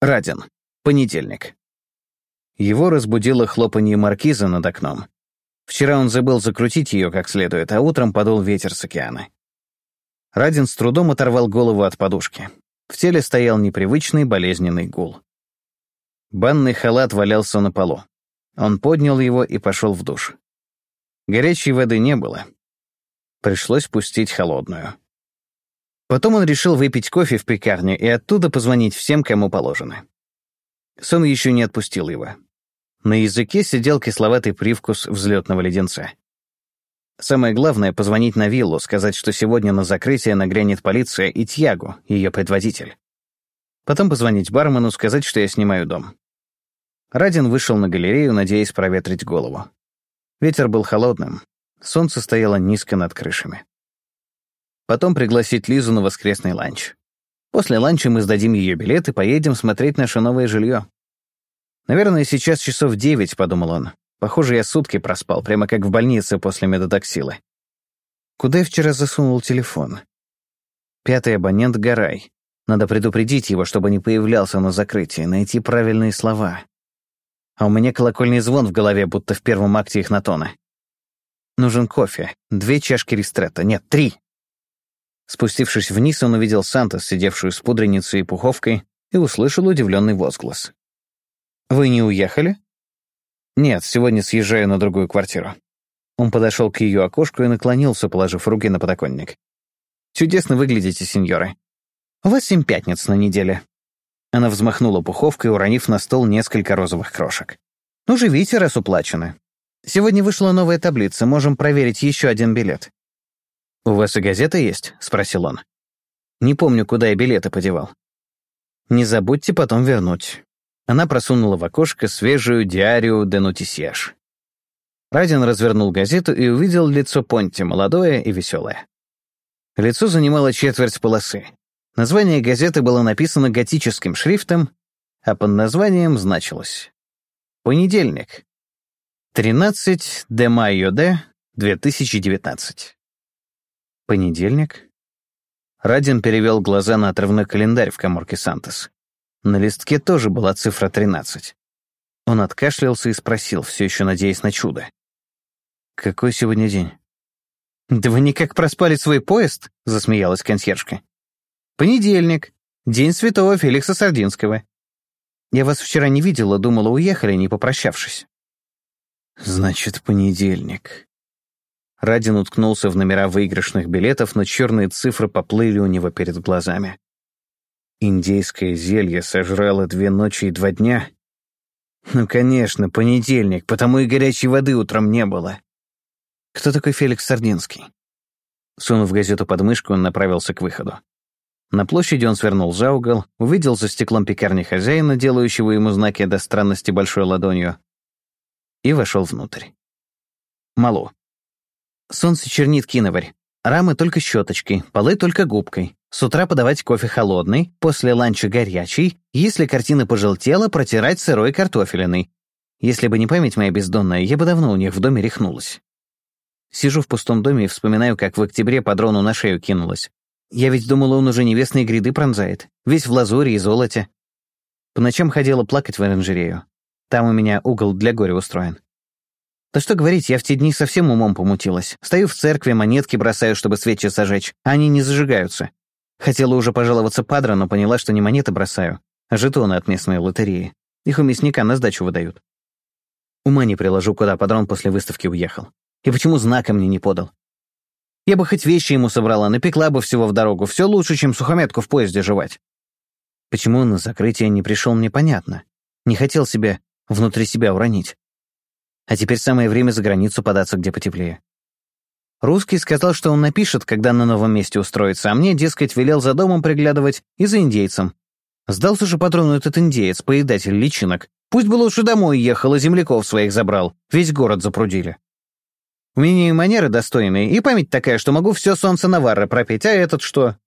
Радин. Понедельник. Его разбудило хлопанье маркиза над окном. Вчера он забыл закрутить ее как следует, а утром подул ветер с океана. Радин с трудом оторвал голову от подушки. В теле стоял непривычный болезненный гул. Банный халат валялся на полу. Он поднял его и пошел в душ. Горячей воды не было. Пришлось пустить холодную. Потом он решил выпить кофе в пекарне и оттуда позвонить всем, кому положено. Сон еще не отпустил его. На языке сидел кисловатый привкус взлетного леденца. Самое главное — позвонить на виллу, сказать, что сегодня на закрытие нагрянет полиция и Тьягу, ее предводитель. Потом позвонить бармену, сказать, что я снимаю дом. Радин вышел на галерею, надеясь проветрить голову. Ветер был холодным, солнце стояло низко над крышами. Потом пригласить Лизу на воскресный ланч. После ланча мы сдадим ее билет и поедем смотреть наше новое жилье. Наверное, сейчас часов девять, подумал он. Похоже, я сутки проспал, прямо как в больнице после медотоксила. Куда я вчера засунул телефон? Пятый абонент Гарай. Надо предупредить его, чтобы не появлялся на закрытии, найти правильные слова. А у меня колокольный звон в голове, будто в первом акте их Ихнатона. Нужен кофе. Две чашки ристретта. Нет, три. Спустившись вниз, он увидел Сантос, сидевшую с пудреницей и пуховкой, и услышал удивленный возглас. «Вы не уехали?» «Нет, сегодня съезжаю на другую квартиру». Он подошел к ее окошку и наклонился, положив руки на подоконник. «Чудесно выглядите, сеньоры. У вас семь пятниц на неделе». Она взмахнула пуховкой, уронив на стол несколько розовых крошек. «Ну, живите, раз уплачено. Сегодня вышла новая таблица, можем проверить еще один билет. «У вас и газета есть?» — спросил он. «Не помню, куда я билеты подевал». «Не забудьте потом вернуть». Она просунула в окошко свежую диарию де нотисьяж. Радин развернул газету и увидел лицо Понти, молодое и веселое. Лицо занимало четверть полосы. Название газеты было написано готическим шрифтом, а под названием значилось «Понедельник. 13 де майо де 2019». Понедельник. Радин перевел глаза на отрывной календарь в коморке Сантос. На листке тоже была цифра 13. Он откашлялся и спросил, все еще надеясь на чудо. «Какой сегодня день?» «Да вы никак проспали свой поезд?» — засмеялась консьержка. «Понедельник. День святого Феликса Сардинского. Я вас вчера не видела, думала, уехали, не попрощавшись». «Значит, понедельник», Радин уткнулся в номера выигрышных билетов, но черные цифры поплыли у него перед глазами. Индейское зелье сожрало две ночи и два дня? Ну, конечно, понедельник, потому и горячей воды утром не было. Кто такой Феликс Сардинский? Сунув газету под мышку, он направился к выходу. На площади он свернул за угол, увидел за стеклом пекарни хозяина, делающего ему знаки до странности большой ладонью, и вошел внутрь. Малу. Солнце чернит киноварь. Рамы только щеточкой, полы только губкой. С утра подавать кофе холодный, после ланча горячий, если картина пожелтела, протирать сырой картофелиной. Если бы не память моя бездонная, я бы давно у них в доме рехнулась. Сижу в пустом доме и вспоминаю, как в октябре по дрону на шею кинулась. Я ведь думала, он уже небесные гряды пронзает. Весь в лазуре и золоте. По ночам ходила плакать в оранжерею. Там у меня угол для горя устроен. Да что говорить, я в те дни совсем умом помутилась. Стою в церкви, монетки бросаю, чтобы свечи зажечь, а они не зажигаются. Хотела уже пожаловаться падре, но поняла, что не монеты бросаю, а жетоны от местной лотереи. Их у мясника на сдачу выдают. Ума не приложу, куда падрон после выставки уехал. И почему знака мне не подал? Я бы хоть вещи ему собрала, напекла бы всего в дорогу. Все лучше, чем сухометку в поезде жевать. Почему он на закрытие не пришел, непонятно. Не хотел себя внутри себя уронить. А теперь самое время за границу податься, где потеплее. Русский сказал, что он напишет, когда на новом месте устроится, а мне, дескать, велел за домом приглядывать и за индейцем. Сдался же патрону этот индеец, поедатель личинок. Пусть бы лучше домой ехал и земляков своих забрал. Весь город запрудили. У меня и манеры достойные, и память такая, что могу все солнце Наварра пропеть, а этот что?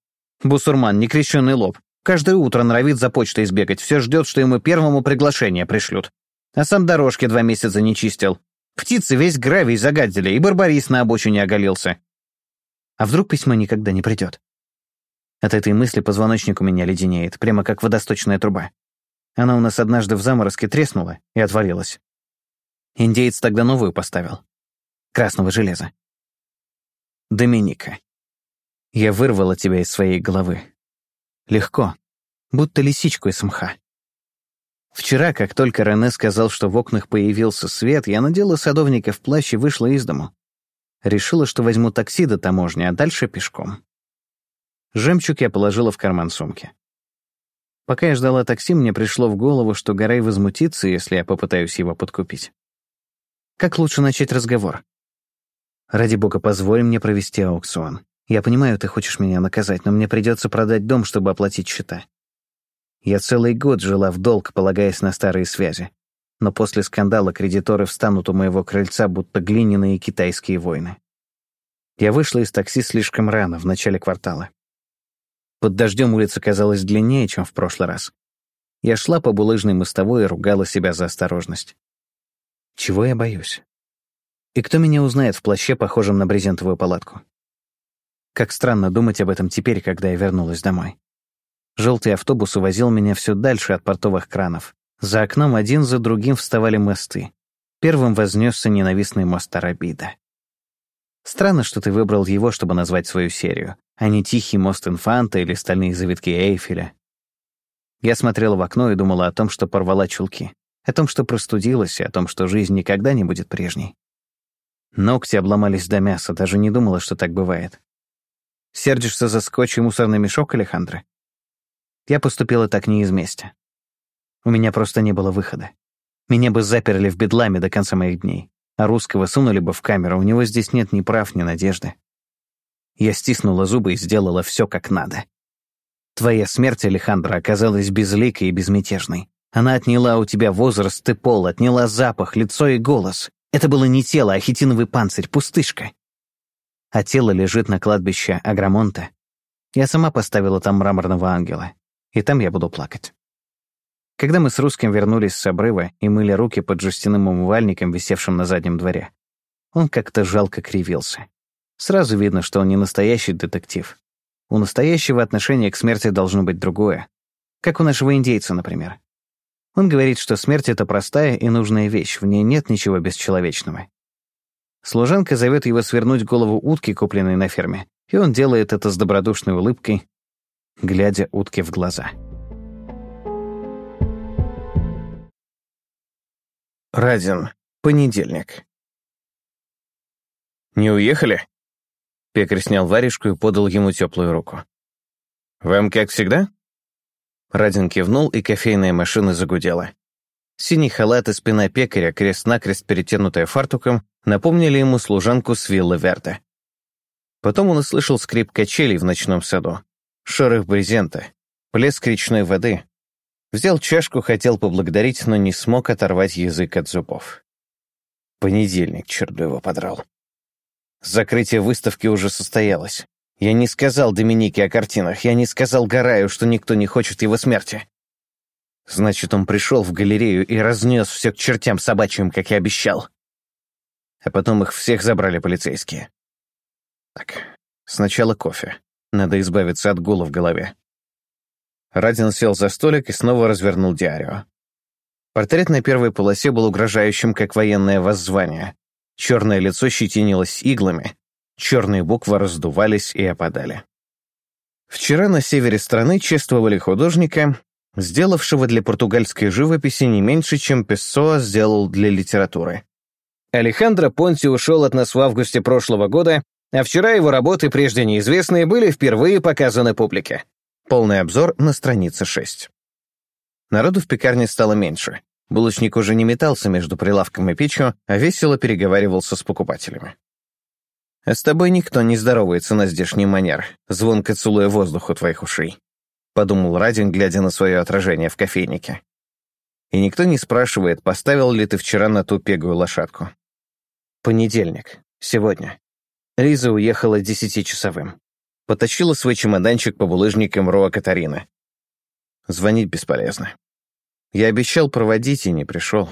Бусурман, некрещенный лоб. Каждое утро норовит за почтой избегать, все ждет, что ему первому приглашение пришлют. А сам дорожки два месяца не чистил. Птицы весь гравий загадили, и барбарис на обочине оголился. А вдруг письмо никогда не придет? От этой мысли позвоночник у меня леденеет, прямо как водосточная труба. Она у нас однажды в заморозке треснула и отвалилась. Индеец тогда новую поставил. Красного железа. Доминика. Я вырвала тебя из своей головы. Легко, будто лисичку из мха. Вчера, как только Рене сказал, что в окнах появился свет, я надела садовника в плащ и вышла из дому. Решила, что возьму такси до таможни, а дальше пешком. Жемчуг я положила в карман сумки. Пока я ждала такси, мне пришло в голову, что Гарай возмутится, если я попытаюсь его подкупить. Как лучше начать разговор? Ради бога, позволь мне провести аукцион. Я понимаю, ты хочешь меня наказать, но мне придется продать дом, чтобы оплатить счета. Я целый год жила в долг, полагаясь на старые связи. Но после скандала кредиторы встанут у моего крыльца, будто глиняные китайские войны. Я вышла из такси слишком рано, в начале квартала. Под дождем улица казалась длиннее, чем в прошлый раз. Я шла по булыжной мостовой и ругала себя за осторожность. Чего я боюсь? И кто меня узнает в плаще, похожем на брезентовую палатку? Как странно думать об этом теперь, когда я вернулась домой. Желтый автобус увозил меня все дальше от портовых кранов. За окном один за другим вставали мосты. Первым вознесся ненавистный мост Арабида. Странно, что ты выбрал его, чтобы назвать свою серию, а не тихий мост Инфанта или стальные завитки Эйфеля. Я смотрела в окно и думала о том, что порвала чулки, о том, что простудилась, и о том, что жизнь никогда не будет прежней. Ногти обломались до мяса, даже не думала, что так бывает. Сердишься за скотч и мусорный мешок, Алехандро? Я поступила так не из мести. У меня просто не было выхода. Меня бы заперли в бедламе до конца моих дней, а русского сунули бы в камеру, у него здесь нет ни прав, ни надежды. Я стиснула зубы и сделала все как надо. Твоя смерть, Алехандро, оказалась безликой и безмятежной. Она отняла у тебя возраст и пол, отняла запах, лицо и голос. Это было не тело, а хитиновый панцирь, пустышка. А тело лежит на кладбище Аграмонта. Я сама поставила там мраморного ангела, и там я буду плакать. Когда мы с русским вернулись с обрыва и мыли руки под жестяным умывальником, висевшим на заднем дворе, он как-то жалко кривился. Сразу видно, что он не настоящий детектив. У настоящего отношение к смерти должно быть другое. Как у нашего индейца, например. Он говорит, что смерть — это простая и нужная вещь, в ней нет ничего бесчеловечного. Служанка зовет его свернуть голову утки, купленной на ферме, и он делает это с добродушной улыбкой, глядя утке в глаза. Радин. Понедельник. «Не уехали?» Пекарь снял варежку и подал ему теплую руку. «Вам как всегда?» Радин кивнул, и кофейная машина загудела. Синий халат и спина пекаря, крест-накрест перетянутая фартуком, напомнили ему служанку с виллы Верда. Потом он услышал скрип качелей в ночном саду, шорох брезента, плеск речной воды. Взял чашку, хотел поблагодарить, но не смог оторвать язык от зубов. Понедельник, черт его подрал. Закрытие выставки уже состоялось. Я не сказал Доминике о картинах, я не сказал Гараю, что никто не хочет его смерти. Значит, он пришел в галерею и разнес все к чертям собачьим, как и обещал. А потом их всех забрали полицейские. Так, сначала кофе. Надо избавиться от гула в голове. Радин сел за столик и снова развернул диарио. Портрет на первой полосе был угрожающим, как военное воззвание. Черное лицо щетинилось иглами, черные буквы раздувались и опадали. Вчера на севере страны чествовали художника, сделавшего для португальской живописи не меньше, чем Пессоа сделал для литературы. Алехандро Понти ушел от нас в августе прошлого года, а вчера его работы, прежде неизвестные, были впервые показаны публике. Полный обзор на странице 6. Народу в пекарне стало меньше. Булочник уже не метался между прилавком и печью, а весело переговаривался с покупателями. «А с тобой никто не здоровается на здешний манер, звонко целуя воздух у твоих ушей», — подумал Радин, глядя на свое отражение в кофейнике. «И никто не спрашивает, поставил ли ты вчера на ту пегую лошадку». Понедельник. Сегодня. Лиза уехала десятичасовым. Потащила свой чемоданчик по булыжникам Роа Катарина. Звонить бесполезно. Я обещал проводить и не пришел.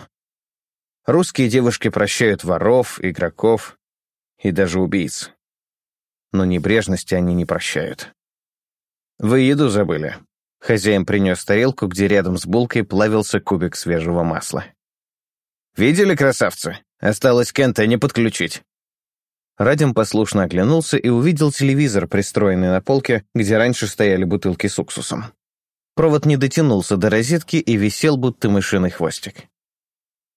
Русские девушки прощают воров, игроков и даже убийц. Но небрежности они не прощают. Вы еду забыли. Хозяин принес тарелку, где рядом с булкой плавился кубик свежего масла. «Видели, красавцы? Осталось Кента не подключить». Радим послушно оглянулся и увидел телевизор, пристроенный на полке, где раньше стояли бутылки с уксусом. Провод не дотянулся до розетки и висел, будто мышиный хвостик.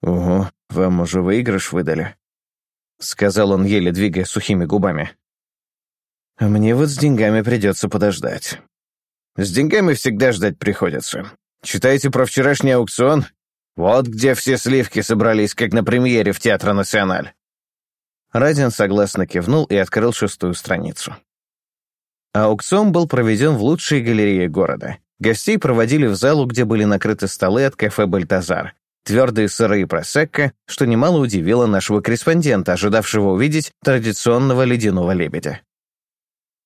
«Ого, вам уже выигрыш выдали», — сказал он, еле двигая сухими губами. «А мне вот с деньгами придется подождать». «С деньгами всегда ждать приходится. Читаете про вчерашний аукцион? Вот где все сливки собрались, как на премьере в Театре Националь». Радин согласно кивнул и открыл шестую страницу. Аукцион был проведен в лучшей галерее города. Гостей проводили в залу, где были накрыты столы от кафе «Бальтазар», твердые сырые просекко, что немало удивило нашего корреспондента, ожидавшего увидеть традиционного ледяного лебедя.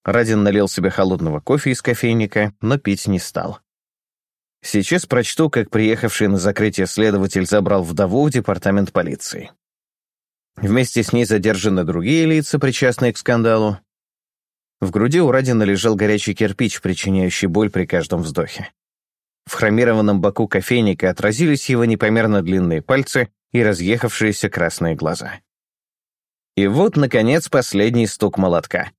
Радин налил себе холодного кофе из кофейника, но пить не стал. Сейчас прочту, как приехавший на закрытие следователь забрал вдову в департамент полиции. Вместе с ней задержаны другие лица, причастные к скандалу. В груди у Радина лежал горячий кирпич, причиняющий боль при каждом вздохе. В хромированном боку кофейника отразились его непомерно длинные пальцы и разъехавшиеся красные глаза. И вот, наконец, последний стук молотка.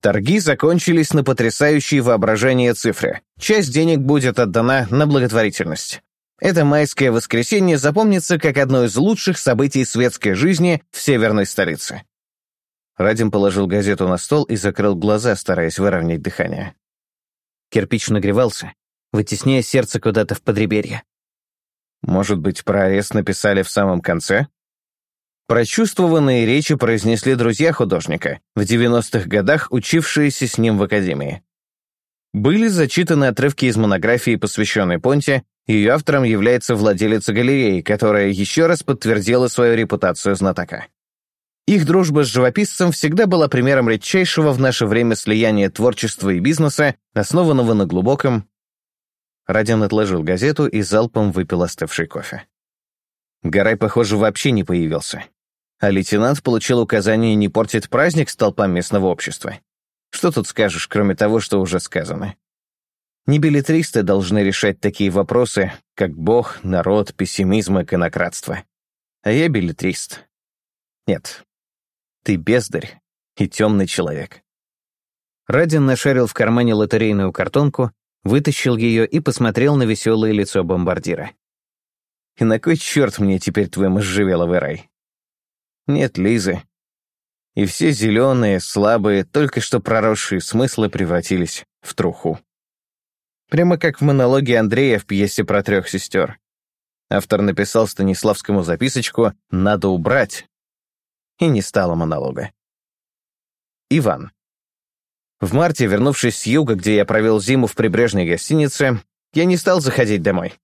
Торги закончились на потрясающие воображение цифры. Часть денег будет отдана на благотворительность. Это майское воскресенье запомнится как одно из лучших событий светской жизни в северной столице. Радим положил газету на стол и закрыл глаза, стараясь выровнять дыхание. Кирпич нагревался, вытесняя сердце куда-то в подреберье. Может быть, про арест написали в самом конце? Прочувствованные речи произнесли друзья художника, в 90-х годах учившиеся с ним в академии. Были зачитаны отрывки из монографии, посвященной Понте, ее автором является владелица галереи, которая еще раз подтвердила свою репутацию знатока. Их дружба с живописцем всегда была примером редчайшего в наше время слияния творчества и бизнеса, основанного на глубоком... Радион отложил газету и залпом выпил остывший кофе. Гарай, похоже, вообще не появился. А лейтенант получил указание не портить праздник с толпам местного общества. Что тут скажешь, кроме того, что уже сказано? Не билетристы должны решать такие вопросы, как бог, народ, пессимизм и конократство. А я билетрист. Нет, ты бездарь и темный человек. Радин нашарил в кармане лотерейную картонку, вытащил ее и посмотрел на веселое лицо бомбардира. «И на кой черт мне теперь твой можжевеловый рай?» «Нет Лизы». И все зеленые, слабые, только что проросшие смыслы превратились в труху. Прямо как в монологе Андрея в пьесе про трех сестер. Автор написал Станиславскому записочку «надо убрать», и не стало монолога. Иван. В марте, вернувшись с юга, где я провел зиму в прибрежной гостинице, я не стал заходить домой.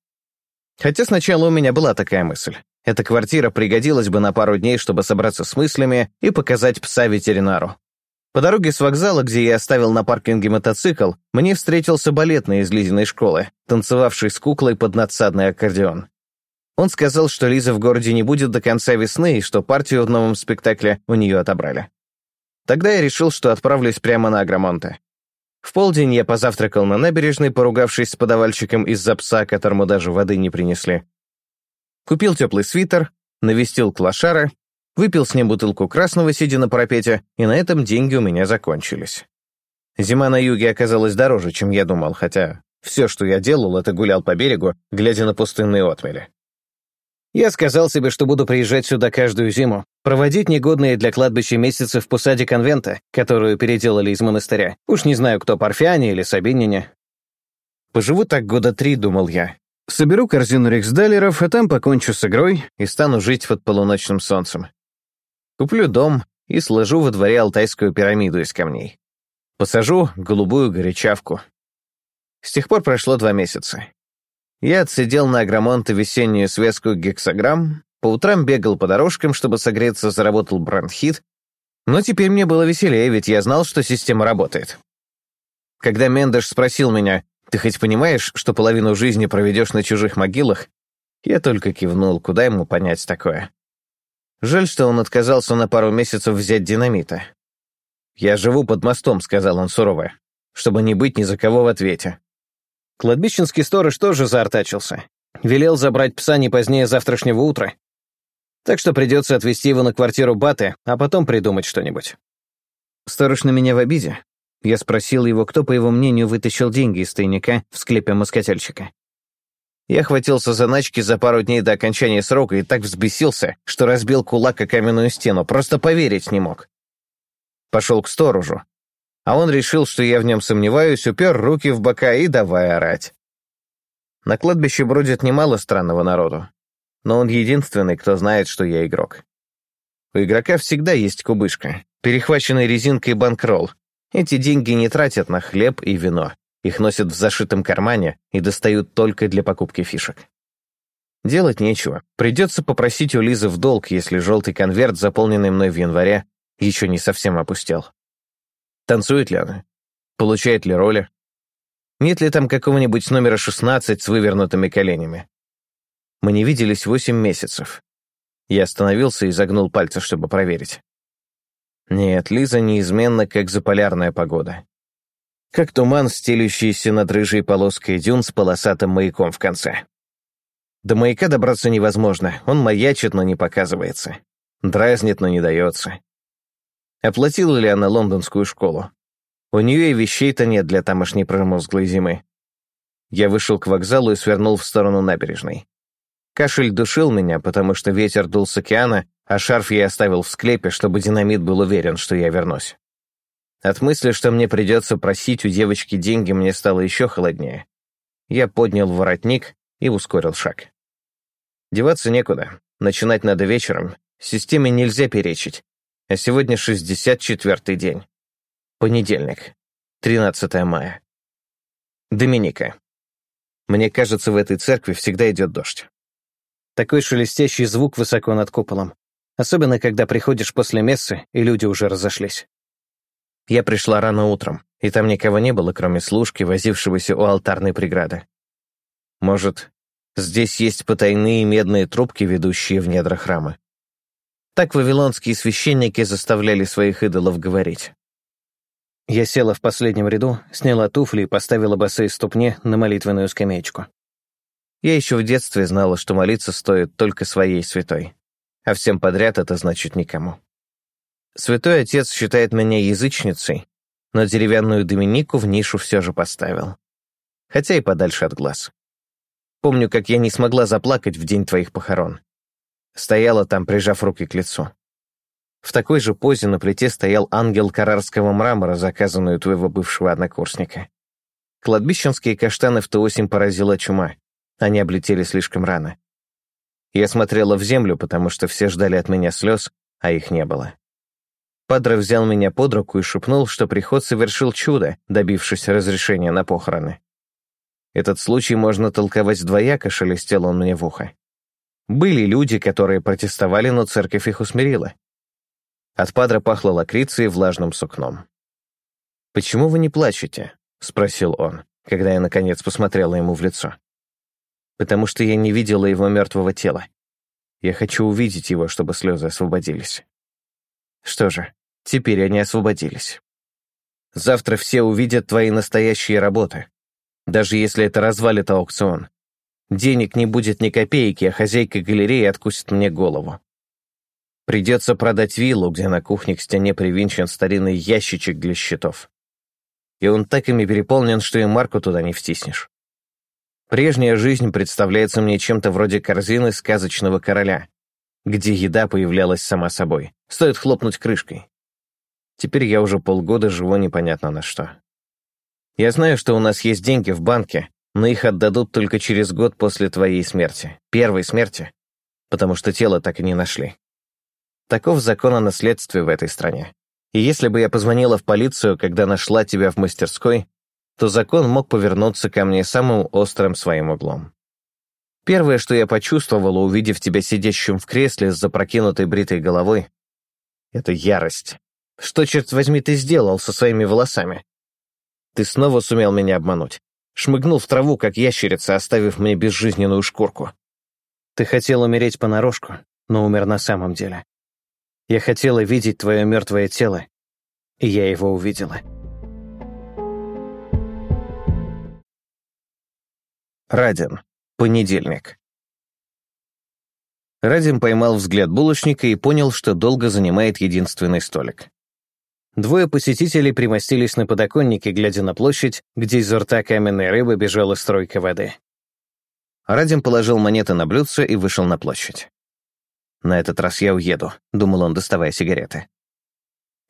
Хотя сначала у меня была такая мысль. Эта квартира пригодилась бы на пару дней, чтобы собраться с мыслями и показать пса ветеринару. По дороге с вокзала, где я оставил на паркинге мотоцикл, мне встретился балетный из Лизиной школы, танцевавший с куклой под надсадный аккордеон. Он сказал, что Лиза в городе не будет до конца весны и что партию в новом спектакле у нее отобрали. Тогда я решил, что отправлюсь прямо на Агромонте. В полдень я позавтракал на набережной, поругавшись с подавальщиком из-за пса, которому даже воды не принесли. Купил теплый свитер, навестил клошара Выпил с ним бутылку красного, сидя на парапете, и на этом деньги у меня закончились. Зима на юге оказалась дороже, чем я думал, хотя все, что я делал, это гулял по берегу, глядя на пустынные отмели. Я сказал себе, что буду приезжать сюда каждую зиму, проводить негодные для кладбища месяцы в посаде конвента, которую переделали из монастыря. Уж не знаю, кто, Парфяне или Сабинине. Поживу так года три, думал я. Соберу корзину рейхсдалеров, а там покончу с игрой и стану жить под полуночным солнцем. Куплю дом и сложу во дворе алтайскую пирамиду из камней. Посажу голубую горячавку. С тех пор прошло два месяца. Я отсидел на Агромонте весеннюю связку гексограмм, по утрам бегал по дорожкам, чтобы согреться, заработал бронхит, но теперь мне было веселее, ведь я знал, что система работает. Когда Мендеш спросил меня, «Ты хоть понимаешь, что половину жизни проведешь на чужих могилах?» Я только кивнул, куда ему понять такое. Жаль, что он отказался на пару месяцев взять динамита. «Я живу под мостом», — сказал он сурово, «чтобы не быть ни за кого в ответе». Кладбищенский сторож тоже заортачился. Велел забрать пса не позднее завтрашнего утра. Так что придется отвезти его на квартиру Баты, а потом придумать что-нибудь. Сторож на меня в обиде. Я спросил его, кто, по его мнению, вытащил деньги из тайника в склепе москательщика. Я хватился заначки за пару дней до окончания срока и так взбесился, что разбил кулак о каменную стену, просто поверить не мог. Пошел к сторожу. А он решил, что я в нем сомневаюсь, упер руки в бока и давай орать. На кладбище бродит немало странного народу, но он единственный, кто знает, что я игрок. У игрока всегда есть кубышка, перехваченный резинкой банкролл. Эти деньги не тратят на хлеб и вино. Их носят в зашитом кармане и достают только для покупки фишек. Делать нечего. Придется попросить у Лизы в долг, если желтый конверт, заполненный мной в январе, еще не совсем опустел. Танцует ли она? Получает ли роли? Нет ли там какого-нибудь номера 16 с вывернутыми коленями? Мы не виделись восемь месяцев. Я остановился и загнул пальцы, чтобы проверить. Нет, Лиза неизменно, как заполярная погода как туман, стелющийся над рыжей полоской дюн с полосатым маяком в конце. До маяка добраться невозможно, он маячит, но не показывается. Дразнит, но не дается. Оплатила ли она лондонскую школу? У нее и вещей-то нет для тамошней промозглой зимы. Я вышел к вокзалу и свернул в сторону набережной. Кашель душил меня, потому что ветер дул с океана, а шарф я оставил в склепе, чтобы динамит был уверен, что я вернусь. От мысли, что мне придется просить у девочки деньги, мне стало еще холоднее. Я поднял воротник и ускорил шаг. Деваться некуда. Начинать надо вечером. Системе нельзя перечить. А сегодня 64-й день. Понедельник. 13 мая. Доминика. Мне кажется, в этой церкви всегда идет дождь. Такой шелестящий звук высоко над куполом. Особенно, когда приходишь после мессы, и люди уже разошлись. Я пришла рано утром, и там никого не было, кроме служки, возившегося у алтарной преграды. Может, здесь есть потайные медные трубки, ведущие в недра храма? Так вавилонские священники заставляли своих идолов говорить. Я села в последнем ряду, сняла туфли и поставила босые ступни на молитвенную скамеечку. Я еще в детстве знала, что молиться стоит только своей святой, а всем подряд это значит никому. Святой отец считает меня язычницей, но деревянную Доминику в нишу все же поставил. Хотя и подальше от глаз. Помню, как я не смогла заплакать в день твоих похорон. Стояла там, прижав руки к лицу. В такой же позе на плите стоял ангел карарского мрамора, заказанный у твоего бывшего однокурсника. Кладбищенские каштаны в ту осень поразила чума. Они облетели слишком рано. Я смотрела в землю, потому что все ждали от меня слез, а их не было. Падре взял меня под руку и шепнул, что приход совершил чудо, добившись разрешения на похороны. Этот случай можно толковать двояко, шелестел он мне в ухо. Были люди, которые протестовали, но церковь их усмирила. От Падре пахло лакрицей и влажным сукном. «Почему вы не плачете?» — спросил он, когда я, наконец, посмотрела ему в лицо. «Потому что я не видела его мертвого тела. Я хочу увидеть его, чтобы слезы освободились». Что же, Теперь они освободились. Завтра все увидят твои настоящие работы. Даже если это развалит аукцион. Денег не будет ни копейки, а хозяйка галереи откусит мне голову. Придется продать виллу, где на кухне к стене привинчен старинный ящичек для счетов. И он так ими переполнен, что и марку туда не втиснешь. Прежняя жизнь представляется мне чем-то вроде корзины сказочного короля, где еда появлялась сама собой. Стоит хлопнуть крышкой. Теперь я уже полгода живу непонятно на что. Я знаю, что у нас есть деньги в банке, но их отдадут только через год после твоей смерти, первой смерти, потому что тело так и не нашли. Таков закон о наследстве в этой стране. И если бы я позвонила в полицию, когда нашла тебя в мастерской, то закон мог повернуться ко мне самым острым своим углом. Первое, что я почувствовала, увидев тебя сидящим в кресле с запрокинутой бритой головой, — это ярость. Что, черт возьми, ты сделал со своими волосами? Ты снова сумел меня обмануть. Шмыгнул в траву, как ящерица, оставив мне безжизненную шкурку. Ты хотел умереть понарошку, но умер на самом деле. Я хотела видеть твое мертвое тело, и я его увидела. Радин. Понедельник. Радин поймал взгляд булочника и понял, что долго занимает единственный столик. Двое посетителей примостились на подоконнике, глядя на площадь, где изо рта каменной рыбы бежала стройка воды. Радим положил монеты на блюдце и вышел на площадь. «На этот раз я уеду», — думал он, доставая сигареты.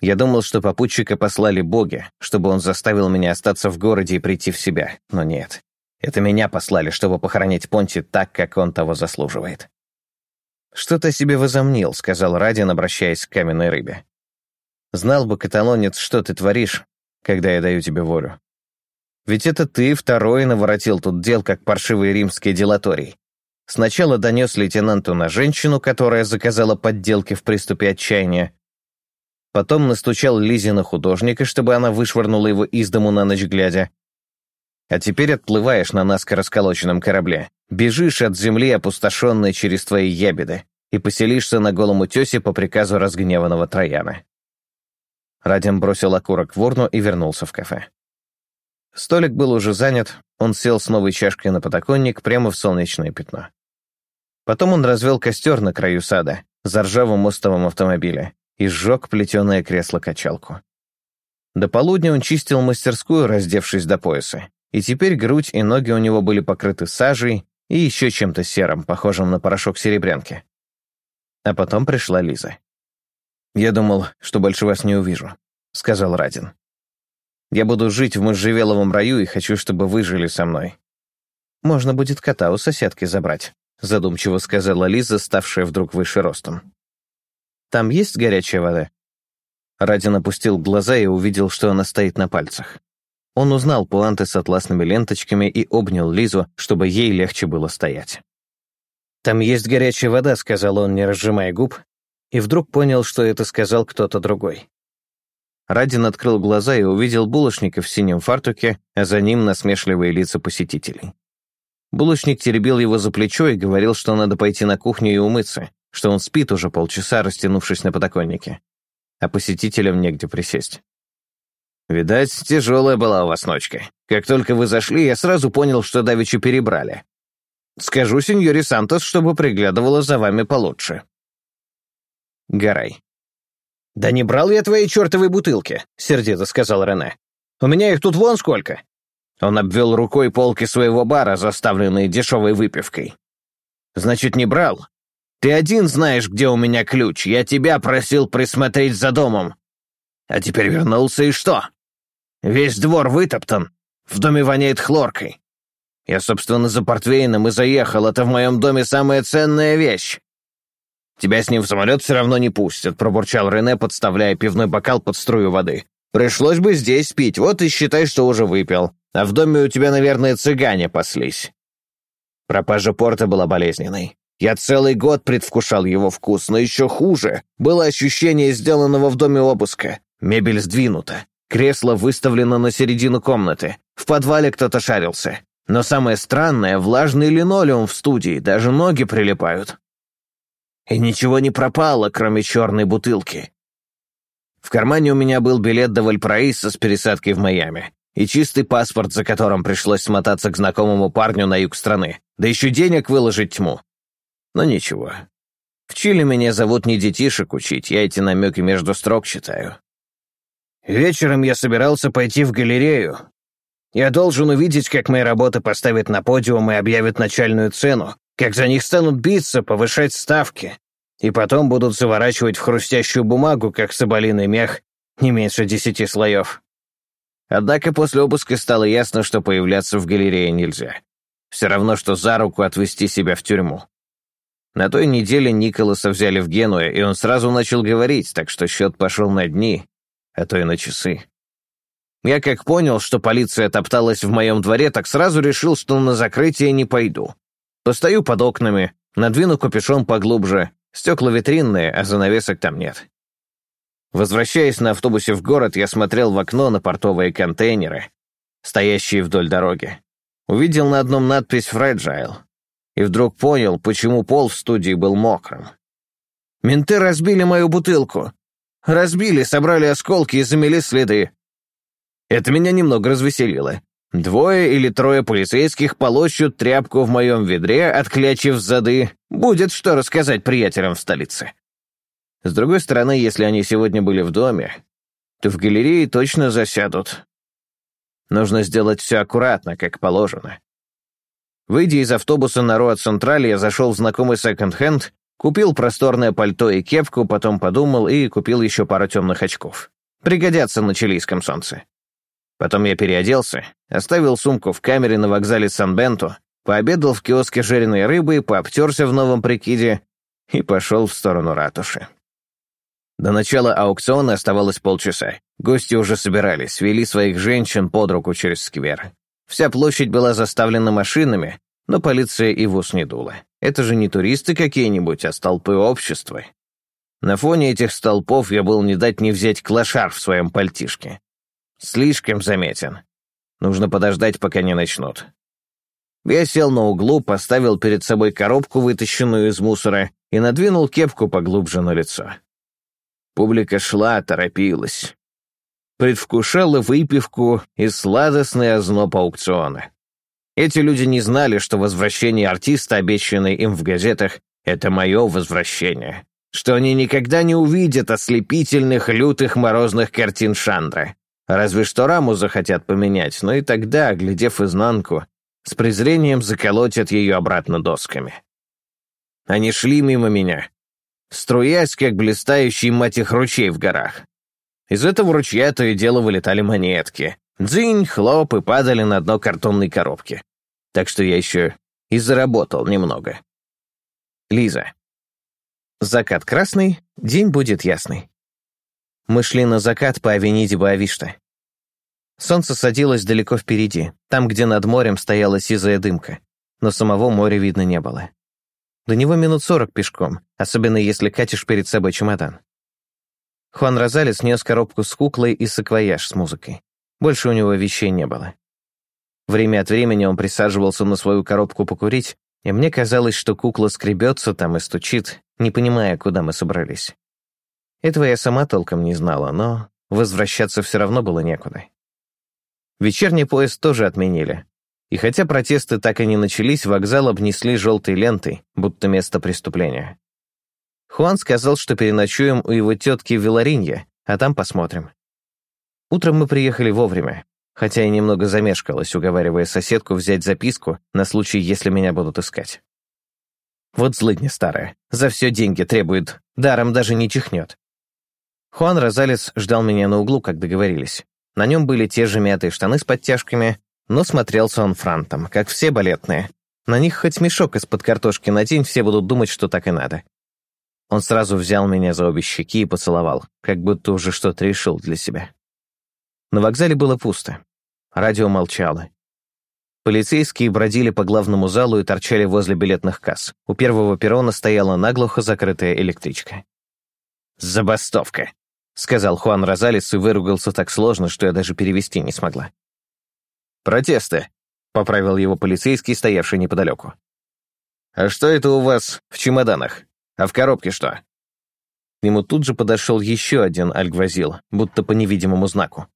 Я думал, что попутчика послали боги, чтобы он заставил меня остаться в городе и прийти в себя, но нет. Это меня послали, чтобы похоронить Понти так, как он того заслуживает. «Что ты себе возомнил», — сказал Радин, обращаясь к каменной рыбе. Знал бы, каталонец, что ты творишь, когда я даю тебе волю. Ведь это ты второй наворотил тут дел, как паршивый римский делаторий. Сначала донес лейтенанту на женщину, которая заказала подделки в приступе отчаяния. Потом настучал Лизе на художника, чтобы она вышвырнула его из дому на ночь глядя. А теперь отплываешь на наскоро сколоченном корабле, бежишь от земли, опустошенной через твои ябеды, и поселишься на голом утесе по приказу разгневанного Трояна. Радим бросил окурок в урну и вернулся в кафе. Столик был уже занят, он сел с новой чашкой на подоконник прямо в солнечное пятно. Потом он развел костер на краю сада, за ржавым мостовым автомобиля, и сжег плетеное кресло-качалку. До полудня он чистил мастерскую, раздевшись до пояса, и теперь грудь и ноги у него были покрыты сажей и еще чем-то серым, похожим на порошок серебрянки. А потом пришла Лиза. «Я думал, что больше вас не увижу», — сказал Радин. «Я буду жить в можжевеловом раю и хочу, чтобы вы жили со мной». «Можно будет кота у соседки забрать», — задумчиво сказала Лиза, ставшая вдруг выше ростом. «Там есть горячая вода?» Радин опустил глаза и увидел, что она стоит на пальцах. Он узнал пуанты с атласными ленточками и обнял Лизу, чтобы ей легче было стоять. «Там есть горячая вода», — сказал он, не разжимая губ, и вдруг понял, что это сказал кто-то другой. Радин открыл глаза и увидел булочника в синем фартуке, а за ним насмешливые лица посетителей. Булочник теребил его за плечо и говорил, что надо пойти на кухню и умыться, что он спит уже полчаса, растянувшись на подоконнике. А посетителям негде присесть. «Видать, тяжелая была у вас ночка. Как только вы зашли, я сразу понял, что давеча перебрали. Скажу сеньоре Сантос, чтобы приглядывала за вами получше». Гарай. «Да не брал я твои чертовой бутылки», — сердито сказал Рене. «У меня их тут вон сколько». Он обвел рукой полки своего бара, заставленные дешевой выпивкой. «Значит, не брал? Ты один знаешь, где у меня ключ. Я тебя просил присмотреть за домом. А теперь вернулся, и что? Весь двор вытоптан. В доме воняет хлоркой. Я, собственно, за портвейном и заехал. Это в моем доме самая ценная вещь. «Тебя с ним в самолет все равно не пустят», — пробурчал Рене, подставляя пивной бокал под струю воды. «Пришлось бы здесь пить, вот и считай, что уже выпил. А в доме у тебя, наверное, цыгане паслись». Пропажа порта была болезненной. Я целый год предвкушал его вкус, но еще хуже было ощущение сделанного в доме обыска. Мебель сдвинута, кресло выставлено на середину комнаты, в подвале кто-то шарился. Но самое странное — влажный линолеум в студии, даже ноги прилипают и ничего не пропало, кроме черной бутылки. В кармане у меня был билет до Вальпраиса с пересадкой в Майами и чистый паспорт, за которым пришлось смотаться к знакомому парню на юг страны, да еще денег выложить тьму. Но ничего. В Чили меня зовут не детишек учить, я эти намеки между строк читаю. Вечером я собирался пойти в галерею. Я должен увидеть, как мои работы поставят на подиум и объявят начальную цену, как за них станут биться, повышать ставки, и потом будут заворачивать в хрустящую бумагу, как соболиный мех, не меньше десяти слоев. Однако после обыска стало ясно, что появляться в галерее нельзя. Все равно, что за руку отвести себя в тюрьму. На той неделе Николаса взяли в Генуе, и он сразу начал говорить, так что счет пошел на дни, а то и на часы. Я как понял, что полиция топталась в моем дворе, так сразу решил, что на закрытие не пойду. Постою под окнами, надвину капюшон поглубже, стекла витринные, а занавесок там нет. Возвращаясь на автобусе в город, я смотрел в окно на портовые контейнеры, стоящие вдоль дороги. Увидел на одном надпись «Fragile» и вдруг понял, почему пол в студии был мокрым. Менты разбили мою бутылку. Разбили, собрали осколки и замели следы. Это меня немного развеселило. Двое или трое полицейских полощут тряпку в моем ведре, отклячив зады. Будет что рассказать приятелям в столице. С другой стороны, если они сегодня были в доме, то в галерее точно засядут. Нужно сделать все аккуратно, как положено. Выйдя из автобуса на Роад Централь, я зашел в знакомый секонд-хенд, купил просторное пальто и кепку, потом подумал и купил еще пару темных очков. Пригодятся на чилийском солнце. Потом я переоделся, оставил сумку в камере на вокзале Сан-Бенто, пообедал в киоске жареной рыбы, пообтерся в новом прикиде и пошел в сторону ратуши. До начала аукциона оставалось полчаса. Гости уже собирались, вели своих женщин под руку через сквер. Вся площадь была заставлена машинами, но полиция и в ус не дула. Это же не туристы какие-нибудь, а столпы общества. На фоне этих столпов я был не дать не взять клошар в своем пальтишке. Слишком заметен. Нужно подождать, пока не начнут. Я сел на углу, поставил перед собой коробку, вытащенную из мусора, и надвинул кепку поглубже на лицо. Публика шла, торопилась. Предвкушала выпивку и сладостный озноб аукциона. Эти люди не знали, что возвращение артиста, обещанное им в газетах, это мое возвращение, что они никогда не увидят ослепительных, лютых, морозных картин Шандра. Разве что раму захотят поменять, но и тогда, глядев изнанку, с презрением заколотят ее обратно досками. Они шли мимо меня, струясь, как блистающий мать их ручей в горах. Из этого ручья то и дело вылетали монетки. Дзынь, хлоп и падали на дно картонной коробки. Так что я еще и заработал немного. Лиза. Закат красный, день будет ясный. Мы шли на закат по авениде Боавишта. Солнце садилось далеко впереди, там, где над морем стояла сизая дымка, но самого моря видно не было. До него минут сорок пешком, особенно если катишь перед собой чемодан. Хуан Розалес нес коробку с куклой и саквояж с музыкой. Больше у него вещей не было. Время от времени он присаживался на свою коробку покурить, и мне казалось, что кукла скребется там и стучит, не понимая, куда мы собрались. Этого я сама толком не знала, но возвращаться все равно было некуда. Вечерний поезд тоже отменили. И хотя протесты так и не начались, вокзал обнесли желтой лентой, будто место преступления. Хуан сказал, что переночуем у его тетки в Виларинье, а там посмотрим. Утром мы приехали вовремя, хотя и немного замешкалась, уговаривая соседку взять записку на случай, если меня будут искать. Вот злыдня старая, за все деньги требует, даром даже не чихнет. Хуан Розалес ждал меня на углу, как договорились. На нем были те же мятые штаны с подтяжками, но смотрелся он франтом, как все балетные. На них хоть мешок из-под картошки надень, все будут думать, что так и надо. Он сразу взял меня за обе щеки и поцеловал, как будто уже что-то решил для себя. На вокзале было пусто. Радио молчало. Полицейские бродили по главному залу и торчали возле билетных касс. У первого перрона стояла наглухо закрытая электричка. «Забастовка», — сказал Хуан Розалес и выругался так сложно, что я даже перевести не смогла. «Протесты», — поправил его полицейский, стоявший неподалеку. «А что это у вас в чемоданах? А в коробке что?» К нему тут же подошел еще один альгвазил, будто по невидимому знаку.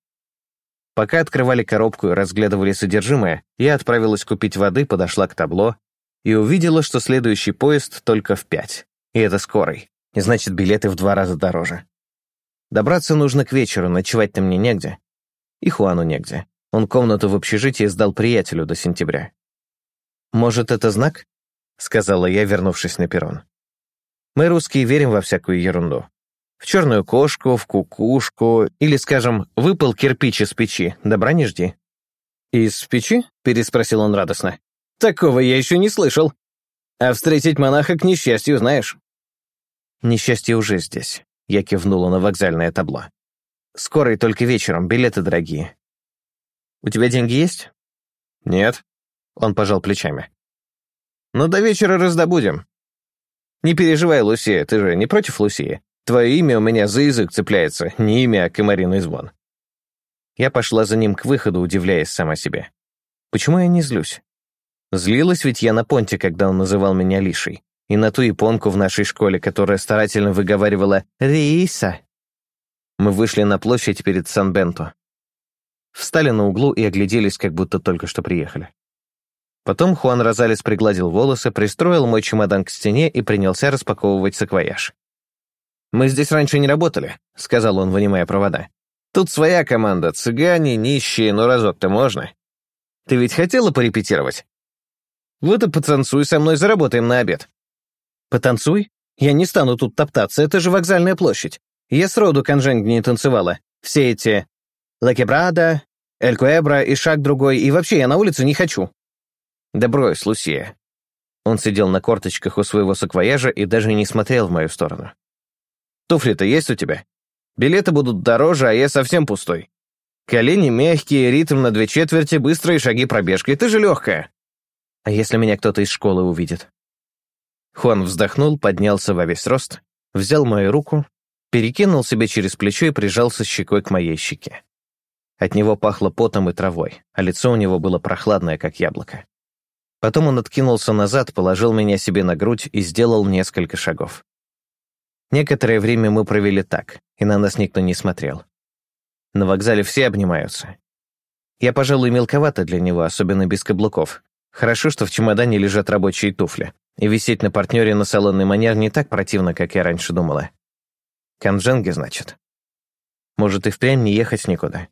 Пока открывали коробку и разглядывали содержимое, я отправилась купить воды, подошла к табло и увидела, что следующий поезд только в пять. И это скорый и значит, билеты в два раза дороже. Добраться нужно к вечеру, ночевать-то мне негде. И Хуану негде. Он комнату в общежитии сдал приятелю до сентября. «Может, это знак?» — сказала я, вернувшись на перрон. «Мы, русские, верим во всякую ерунду. В черную кошку, в кукушку, или, скажем, выпал кирпич из печи, добра не жди». «Из печи?» — переспросил он радостно. «Такого я еще не слышал. А встретить монаха к несчастью, знаешь». Несчастье уже здесь. Я кивнула на вокзальное табло. Скоро и только вечером, билеты дорогие. У тебя деньги есть? Нет. Он пожал плечами. Но до вечера раздобудем. Не переживай, Лусия, ты же не против Лусии? Твое имя у меня за язык цепляется, не имя, а комариный звон. Я пошла за ним к выходу, удивляясь сама себе. Почему я не злюсь? Злилась ведь я на понте, когда он называл меня Лишей и на ту японку в нашей школе, которая старательно выговаривала «Рииса». Мы вышли на площадь перед Сан-Бенто. встали на углу и огляделись, как будто только что приехали. Потом Хуан Розалес пригладил волосы, пристроил мой чемодан к стене и принялся распаковывать саквояж. «Мы здесь раньше не работали», — сказал он, вынимая провода. «Тут своя команда, цыгане, нищие, но разок-то можно. Ты ведь хотела порепетировать? Вот и потанцуй со мной, заработаем на обед». «Потанцуй? Я не стану тут топтаться, это же вокзальная площадь. Я сроду конженг не танцевала. Все эти Лакебрада, Эль Куэбра и шаг другой, и вообще я на улицу не хочу». «Да брось, Лусия». Он сидел на корточках у своего саквояжа и даже не смотрел в мою сторону. «Туфли-то есть у тебя? Билеты будут дороже, а я совсем пустой. Колени мягкие, ритм на две четверти, быстрые шаги пробежкой. Ты же легкая». «А если меня кто-то из школы увидит?» Хуан вздохнул, поднялся во весь рост, взял мою руку, перекинул себе через плечо и прижался щекой к моей щеке. От него пахло потом и травой, а лицо у него было прохладное, как яблоко. Потом он откинулся назад, положил меня себе на грудь и сделал несколько шагов. Некоторое время мы провели так, и на нас никто не смотрел. На вокзале все обнимаются. Я, пожалуй, мелковато для него, особенно без каблуков. Хорошо, что в чемодане лежат рабочие туфли, и висеть на партнере на салонный манер не так противно, как я раньше думала. Кандженги, значит. Может, и впрямь не ехать никуда.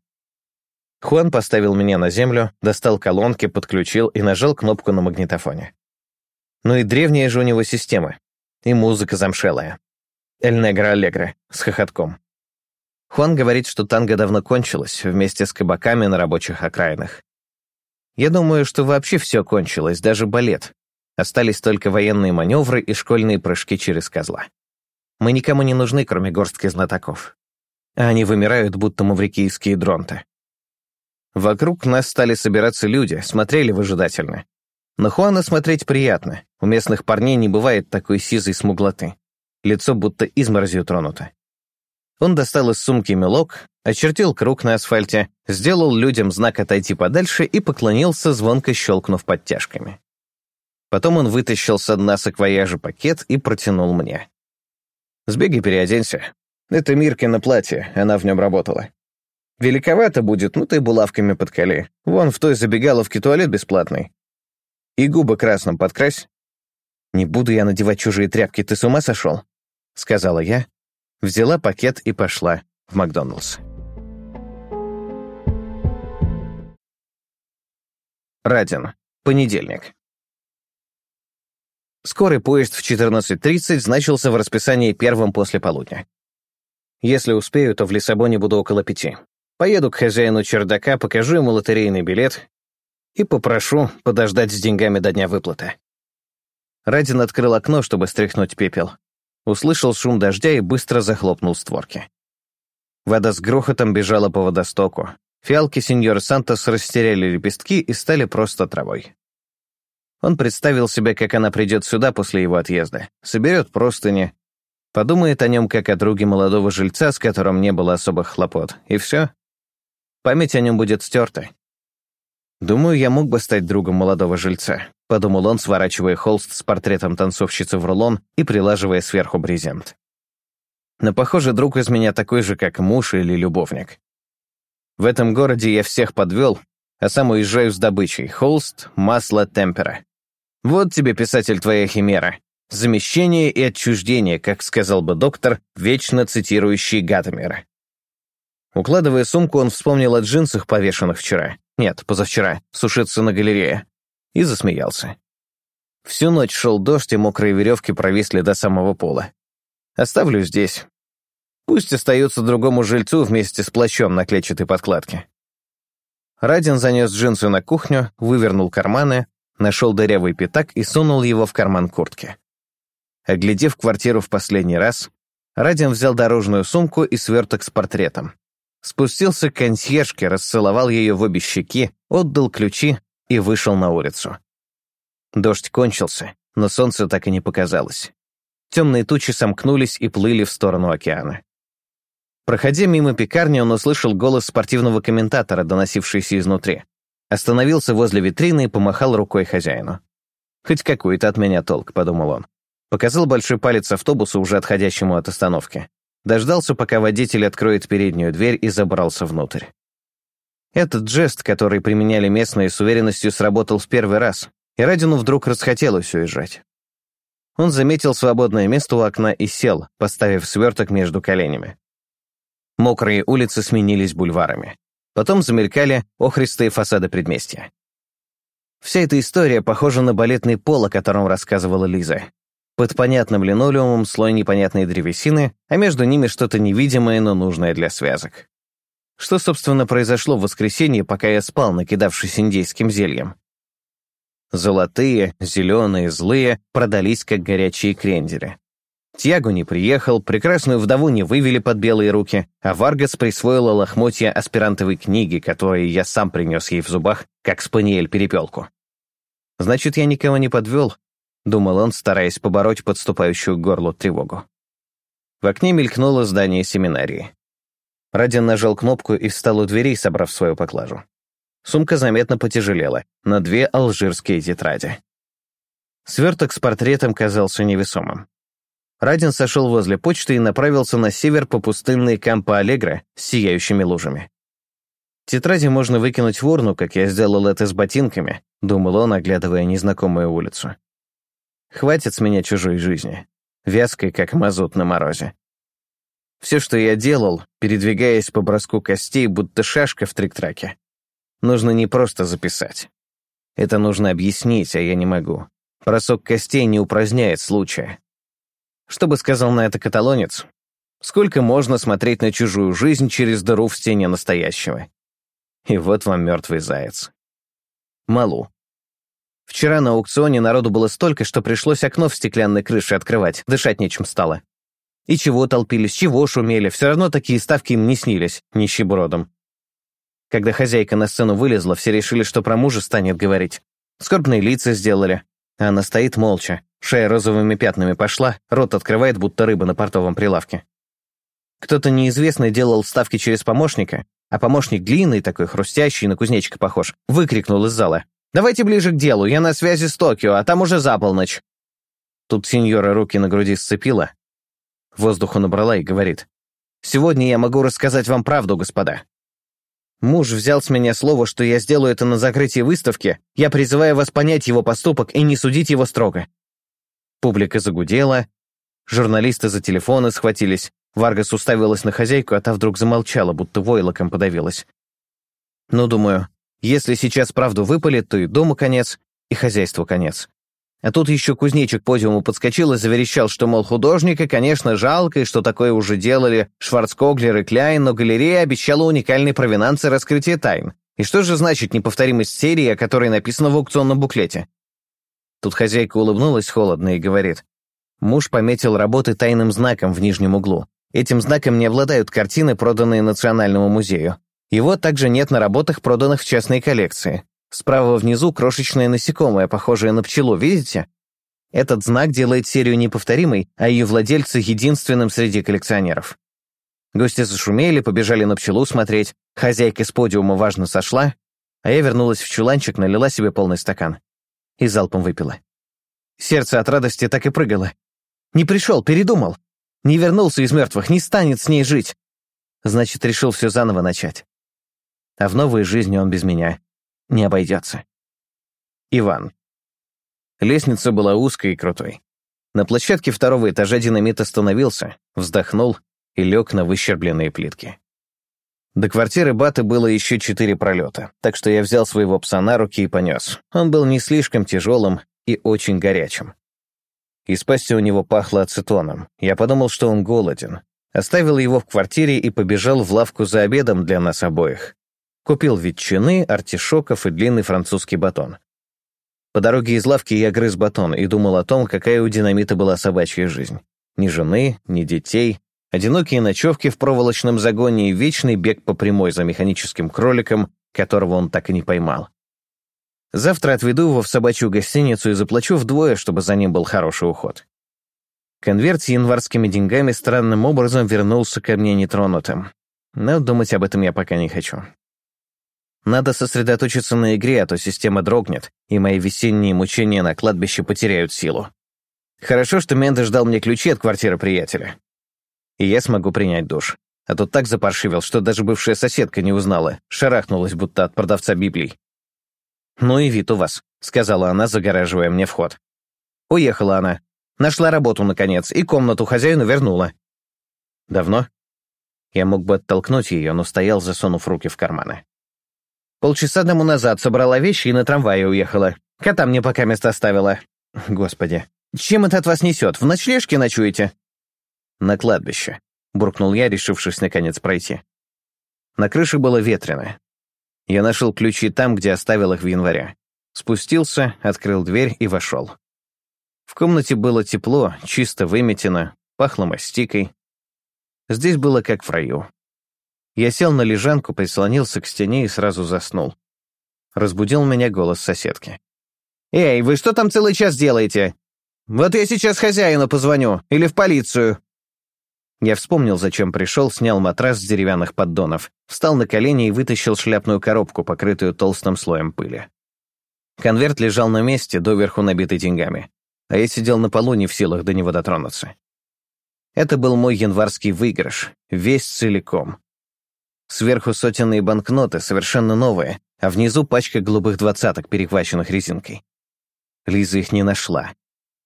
Хуан поставил меня на землю, достал колонки, подключил и нажал кнопку на магнитофоне. Ну и древняя же у него система. И музыка замшелая. «Эль Негро Аллегро» с хохотком. Хуан говорит, что танго давно кончилось, вместе с кабаками на рабочих окраинах. Я думаю, что вообще все кончилось, даже балет. Остались только военные маневры и школьные прыжки через козла. Мы никому не нужны, кроме горстки знатоков. А они вымирают, будто маврикийские дронты. Вокруг нас стали собираться люди, смотрели выжидательно. На Хуана смотреть приятно. У местных парней не бывает такой сизой смуглоты. Лицо будто изморозью тронуто. Он достал из сумки мелок, очертил круг на асфальте, сделал людям знак отойти подальше и поклонился, звонко щелкнув подтяжками. Потом он вытащил с дна саквояжа пакет и протянул мне. «Сбегай, переоденься. Это Миркино платье, она в нем работала. Великовато будет, ну ты булавками подколи. Вон в той забегаловке туалет бесплатный. И губы красным подкрась. Не буду я надевать чужие тряпки, ты с ума сошел? Сказала я, взяла пакет и пошла в Макдоналдс. Радин. Понедельник. Скорый поезд в 14.30 значился в расписании первым после полудня. Если успею, то в Лиссабоне буду около пяти. Поеду к хозяину чердака, покажу ему лотерейный билет и попрошу подождать с деньгами до дня выплаты. Радин открыл окно, чтобы стряхнуть пепел. Услышал шум дождя и быстро захлопнул створки. Вода с грохотом бежала по водостоку. Фиалки сеньора Сантос растеряли лепестки и стали просто травой. Он представил себе, как она придет сюда после его отъезда, соберет простыни, подумает о нем как о друге молодого жильца, с которым не было особых хлопот, и все. Память о нем будет стерта. «Думаю, я мог бы стать другом молодого жильца», — подумал он, сворачивая холст с портретом танцовщицы в рулон и прилаживая сверху брезент. Но, похоже, друг из меня такой же, как муж или любовник. В этом городе я всех подвел, а сам уезжаю с добычей — холст, масло, темпера. Вот тебе, писатель, твоя химера. Замещение и отчуждение, как сказал бы доктор, вечно цитирующий Гатамера. Укладывая сумку, он вспомнил о джинсах, повешенных вчера. Нет, позавчера, сушиться на галерее. И засмеялся. Всю ночь шел дождь, и мокрые веревки провисли до самого пола. Оставлю здесь. Пусть остается другому жильцу вместе с плащом на клетчатой подкладке. Радин занес джинсы на кухню, вывернул карманы, нашел дырявый пятак и сунул его в карман куртки. Оглядев квартиру в последний раз, Радин взял дорожную сумку и сверток с портретом. Спустился к консьержке, расцеловал ее в обе щеки, отдал ключи и вышел на улицу. Дождь кончился, но солнце так и не показалось. Темные тучи сомкнулись и плыли в сторону океана. Проходя мимо пекарни, он услышал голос спортивного комментатора, доносившийся изнутри. Остановился возле витрины и помахал рукой хозяину. «Хоть какой-то от меня толк», — подумал он. Показал большой палец автобусу, уже отходящему от остановки. Дождался, пока водитель откроет переднюю дверь и забрался внутрь. Этот жест, который применяли местные, с уверенностью сработал в первый раз, и Радину вдруг расхотелось уезжать. Он заметил свободное место у окна и сел, поставив сверток между коленями. Мокрые улицы сменились бульварами. Потом замелькали охристые фасады предместья. Вся эта история похожа на балетный пол, о котором рассказывала Лиза. Под понятным линолеумом слой непонятной древесины, а между ними что-то невидимое, но нужное для связок. Что, собственно, произошло в воскресенье, пока я спал, накидавшись индейским зельем? Золотые, зеленые, злые продались, как горячие крендели. Тьягу не приехал, прекрасную вдову не вывели под белые руки, а Варгас присвоила лохмотья аспирантовой книги, которые я сам принес ей в зубах, как спаниель перепелку. Значит, я никого не подвел, — думал он, стараясь побороть подступающую к горлу тревогу. В окне мелькнуло здание семинарии. Радин нажал кнопку и встал у дверей, собрав свою поклажу. Сумка заметно потяжелела, на две алжирские тетради. Сверток с портретом казался невесомым. Радин сошел возле почты и направился на север по пустынной Кампо Алегро с сияющими лужами. Тетради можно выкинуть в урну, как я сделал это с ботинками, думал он, оглядывая незнакомую улицу. Хватит с меня чужой жизни, вязкой, как мазут на морозе. Все, что я делал, передвигаясь по броску костей, будто шашка в трик-траке, нужно не просто записать. Это нужно объяснить, а я не могу. Бросок костей не упраздняет случая. Что бы сказал на это каталонец? Сколько можно смотреть на чужую жизнь через дыру в стене настоящего? И вот вам мертвый заяц. Малу. Вчера на аукционе народу было столько, что пришлось окно в стеклянной крыше открывать, дышать нечем стало. И чего толпились, чего шумели, все равно такие ставки им не снились, нищебродом. Когда хозяйка на сцену вылезла, все решили, что про мужа станет говорить. Скорбные лица сделали. Она стоит молча, шея розовыми пятнами пошла, рот открывает, будто рыба на портовом прилавке. Кто-то неизвестный делал ставки через помощника, а помощник длинный такой, хрустящий, на кузнечика похож, выкрикнул из зала. Давайте ближе к делу, я на связи с Токио, а там уже за полночь». Тут сеньора руки на груди сцепила, воздуху набрала и говорит. «Сегодня я могу рассказать вам правду, господа. Муж взял с меня слово, что я сделаю это на закрытии выставки. Я призываю вас понять его поступок и не судить его строго». Публика загудела, журналисты за телефоны схватились, Варгас уставилась на хозяйку, а та вдруг замолчала, будто войлоком подавилась. Ну, думаю, если сейчас правду выпалит, то и дому конец, и хозяйству конец. А тут еще кузнечик подиуму подскочил и заверещал, что, мол, художника, конечно, жалко, и что такое уже делали Шварцкоглер и Кляйн, но галерея обещала уникальный провинанс и раскрытие тайн. И что же значит неповторимость серии, о которой написано в аукционном буклете? Тут хозяйка улыбнулась холодно и говорит. Муж пометил работы тайным знаком в нижнем углу. Этим знаком не обладают картины, проданные Национальному музею. Его также нет на работах, проданных в частной коллекции. Справа внизу крошечное насекомое, похожее на пчелу, видите? Этот знак делает серию неповторимой, а ее владельца единственным среди коллекционеров. Гости зашумели, побежали на пчелу смотреть, хозяйка с подиума важно сошла, а я вернулась в чуланчик, налила себе полный стакан и залпом выпила. Сердце от радости так и прыгало. Не пришел, передумал. Не вернулся из мертвых, не станет с ней жить. Значит, решил все заново начать а в новой жизни он без меня не обойдется. Иван. Лестница была узкой и крутой. На площадке второго этажа динамит остановился, вздохнул и лег на выщербленные плитки. До квартиры Баты было еще четыре пролета, так что я взял своего пса на руки и понес. Он был не слишком тяжелым и очень горячим. Из пасти у него пахло ацетоном. Я подумал, что он голоден. Оставил его в квартире и побежал в лавку за обедом для нас обоих. Купил ветчины, артишоков и длинный французский батон. По дороге из лавки я грыз батон и думал о том, какая у динамита была собачья жизнь. Ни жены, ни детей, одинокие ночевки в проволочном загоне и вечный бег по прямой за механическим кроликом, которого он так и не поймал. Завтра отведу его в собачью гостиницу и заплачу вдвое, чтобы за ним был хороший уход. Конверт с январскими деньгами странным образом вернулся ко мне нетронутым. Но думать об этом я пока не хочу. Надо сосредоточиться на игре, а то система дрогнет, и мои весенние мучения на кладбище потеряют силу. Хорошо, что Мендеш дал мне ключи от квартиры приятеля. И я смогу принять душ. а тут так запаршивил, что даже бывшая соседка не узнала, шарахнулась будто от продавца Библий. «Ну и вид у вас», — сказала она, загораживая мне вход. Уехала она. Нашла работу, наконец, и комнату хозяину вернула. Давно? Я мог бы оттолкнуть ее, но стоял, засунув руки в карманы. Полчаса тому назад собрала вещи и на трамвае уехала. Кота мне пока место оставила. Господи. Чем это от вас несет? В ночлежке ночуете? На кладбище. Буркнул я, решившись наконец пройти. На крыше было ветрено. Я нашел ключи там, где оставил их в январе. Спустился, открыл дверь и вошел. В комнате было тепло, чисто выметено, пахло мастикой. Здесь было как в раю. Я сел на лежанку, прислонился к стене и сразу заснул. Разбудил меня голос соседки. «Эй, вы что там целый час делаете? Вот я сейчас хозяину позвоню, или в полицию». Я вспомнил, зачем пришел, снял матрас с деревянных поддонов, встал на колени и вытащил шляпную коробку, покрытую толстым слоем пыли. Конверт лежал на месте, доверху набитый деньгами а я сидел на полу не в силах до него дотронуться. Это был мой январский выигрыш, весь целиком. Сверху сотенные банкноты, совершенно новые, а внизу пачка голубых двадцаток, перехваченных резинкой. Лиза их не нашла.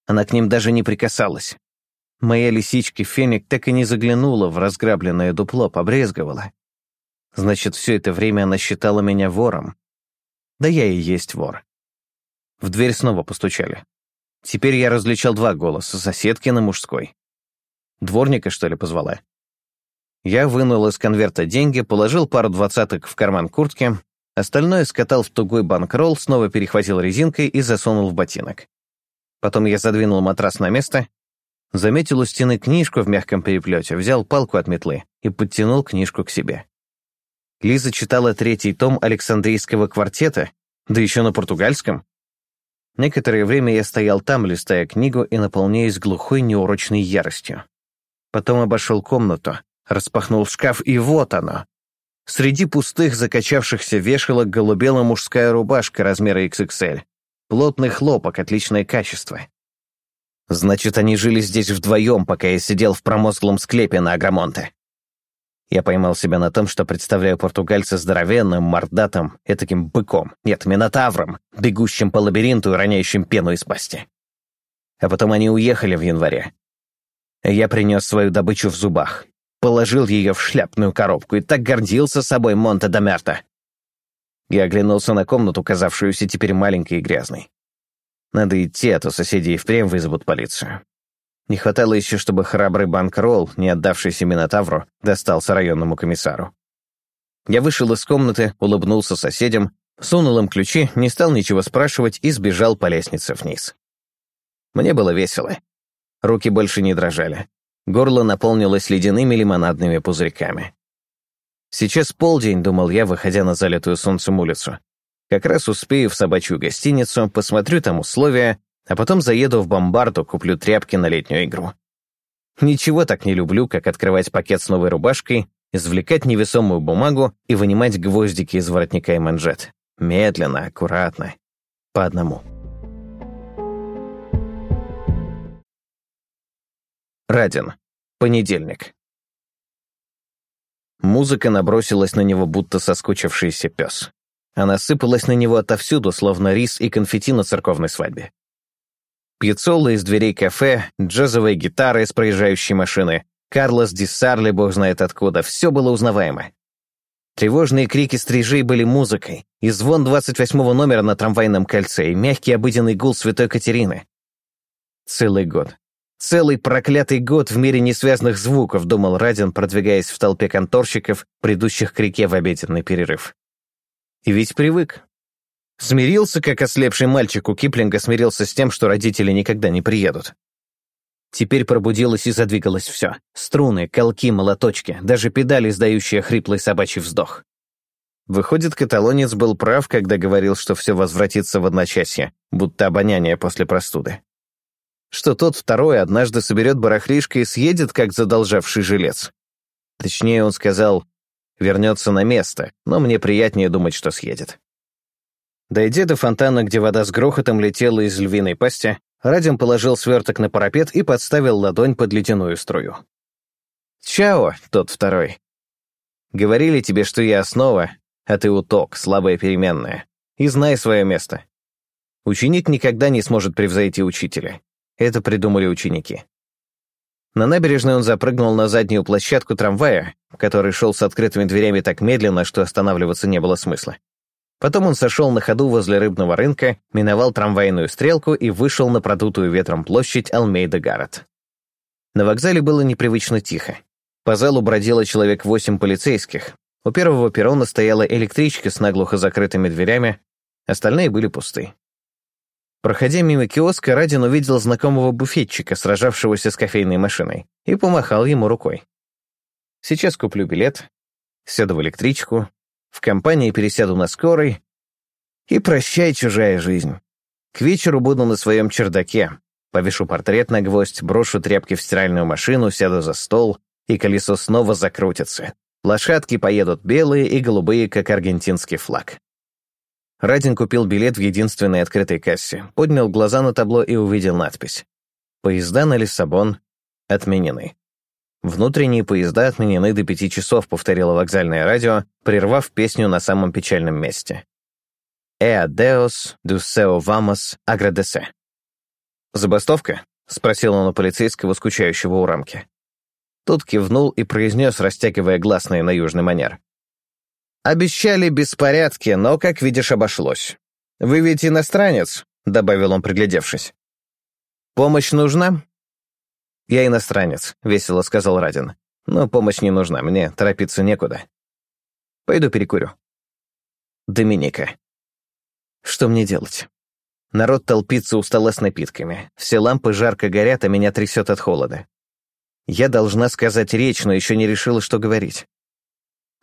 Она к ним даже не прикасалась. Моя лисичка Феник так и не заглянула в разграбленное дупло, побрезговала. Значит, все это время она считала меня вором. Да я и есть вор. В дверь снова постучали. Теперь я различал два голоса, соседки на мужской. Дворника, что ли, позвала? Я вынул из конверта деньги, положил пару двадцаток в карман куртки, остальное скатал в тугой банкролл, снова перехватил резинкой и засунул в ботинок. Потом я задвинул матрас на место, заметил у стены книжку в мягком переплете, взял палку от метлы и подтянул книжку к себе. Лиза читала третий том Александрийского квартета, да еще на португальском. Некоторое время я стоял там, листая книгу и наполняясь глухой неурочной яростью. Потом обошел комнату, распахнул шкаф, и вот оно. Среди пустых закачавшихся вешалок голубела мужская рубашка размера XXL. Плотный хлопок, отличное качество. Значит, они жили здесь вдвоем, пока я сидел в промозглом склепе на Агромонте. Я поймал себя на том, что представляю португальца здоровенным, мордатым, таким быком, нет, минотавром, бегущим по лабиринту и роняющим пену из пасти. А потом они уехали в январе. Я принес свою добычу в зубах, положил ее в шляпную коробку и так гордился собой Монте да Мерта. Я оглянулся на комнату, казавшуюся теперь маленькой и грязной. Надо идти, а то соседи и впрямь вызовут полицию. Не хватало еще, чтобы храбрый банкролл, не отдавшийся Минотавру, достался районному комиссару. Я вышел из комнаты, улыбнулся соседям, сунул им ключи, не стал ничего спрашивать и сбежал по лестнице вниз. Мне было весело. Руки больше не дрожали. Горло наполнилось ледяными лимонадными пузырьками. Сейчас полдень, думал я, выходя на залитую солнцем улицу. Как раз успею в собачью гостиницу, посмотрю там условия, а потом заеду в бомбарду, куплю тряпки на летнюю игру. Ничего так не люблю, как открывать пакет с новой рубашкой, извлекать невесомую бумагу и вынимать гвоздики из воротника и манжет. Медленно, аккуратно, по одному. Радин. Понедельник. Музыка набросилась на него, будто соскучившийся пес. Она сыпалась на него отовсюду, словно рис и конфетти на церковной свадьбе. Пьецолы из дверей кафе, джазовые гитары из проезжающей машины, Карлос Диссарли, бог знает откуда, все было узнаваемо. Тревожные крики стрижей были музыкой, и звон 28-го номера на трамвайном кольце, и мягкий обыденный гул Святой Катерины. Целый год. Целый проклятый год в мире несвязных звуков, думал Радин, продвигаясь в толпе конторщиков, придущих к реке в обеденный перерыв. И ведь привык. Смирился, как ослепший мальчик у Киплинга смирился с тем, что родители никогда не приедут. Теперь пробудилось и задвигалось все. Струны, колки, молоточки, даже педали, издающие хриплый собачий вздох. Выходит, каталонец был прав, когда говорил, что все возвратится в одночасье, будто обоняние после простуды. Что тот второй однажды соберет барахлишко и съедет, как задолжавший жилец. Точнее, он сказал, вернется на место, но мне приятнее думать, что съедет. Дойдя до фонтана, где вода с грохотом летела из львиной пасти, Радим положил сверток на парапет и подставил ладонь под ледяную струю. «Чао!» — тот второй. Говорили тебе, что я основа, а ты уток, слабая переменная. И знай свое место. Ученик никогда не сможет превзойти учителя. Это придумали ученики. На набережной он запрыгнул на заднюю площадку трамвая, который шел с открытыми дверями так медленно, что останавливаться не было смысла. Потом он сошел на ходу возле рыбного рынка, миновал трамвайную стрелку и вышел на продутую ветром площадь Алмейда Гаррет. На вокзале было непривычно тихо. По залу бродило человек восемь полицейских. У первого перрона стояла электричка с наглухо закрытыми дверями, остальные были пусты. Проходя мимо киоска, Радин увидел знакомого буфетчика, сражавшегося с кофейной машиной, и помахал ему рукой. «Сейчас куплю билет, сяду в электричку, в компании пересяду на скорой, и прощай, чужая жизнь. К вечеру буду на своем чердаке, повешу портрет на гвоздь, брошу тряпки в стиральную машину, сяду за стол, и колесо снова закрутится. Лошадки поедут белые и голубые, как аргентинский флаг. Радин купил билет в единственной открытой кассе, поднял глаза на табло и увидел надпись. «Поезда на Лиссабон отменены». «Внутренние поезда отменены до пяти часов», — повторило вокзальное радио, прервав песню на самом печальном месте. «Эа деос дусео вамос аградесе». «Забастовка?» — спросил он у полицейского, скучающего у рамки. Тот кивнул и произнес, растягивая гласные на южный манер. «Обещали беспорядки, но, как видишь, обошлось. Вы ведь иностранец?» — добавил он, приглядевшись. «Помощь нужна?» «Я иностранец», — весело сказал Радин. «Но помощь не нужна, мне торопиться некуда. Пойду перекурю». Доминика. Что мне делать? Народ толпится у с напитками. Все лампы жарко горят, а меня трясет от холода. Я должна сказать речь, но еще не решила, что говорить.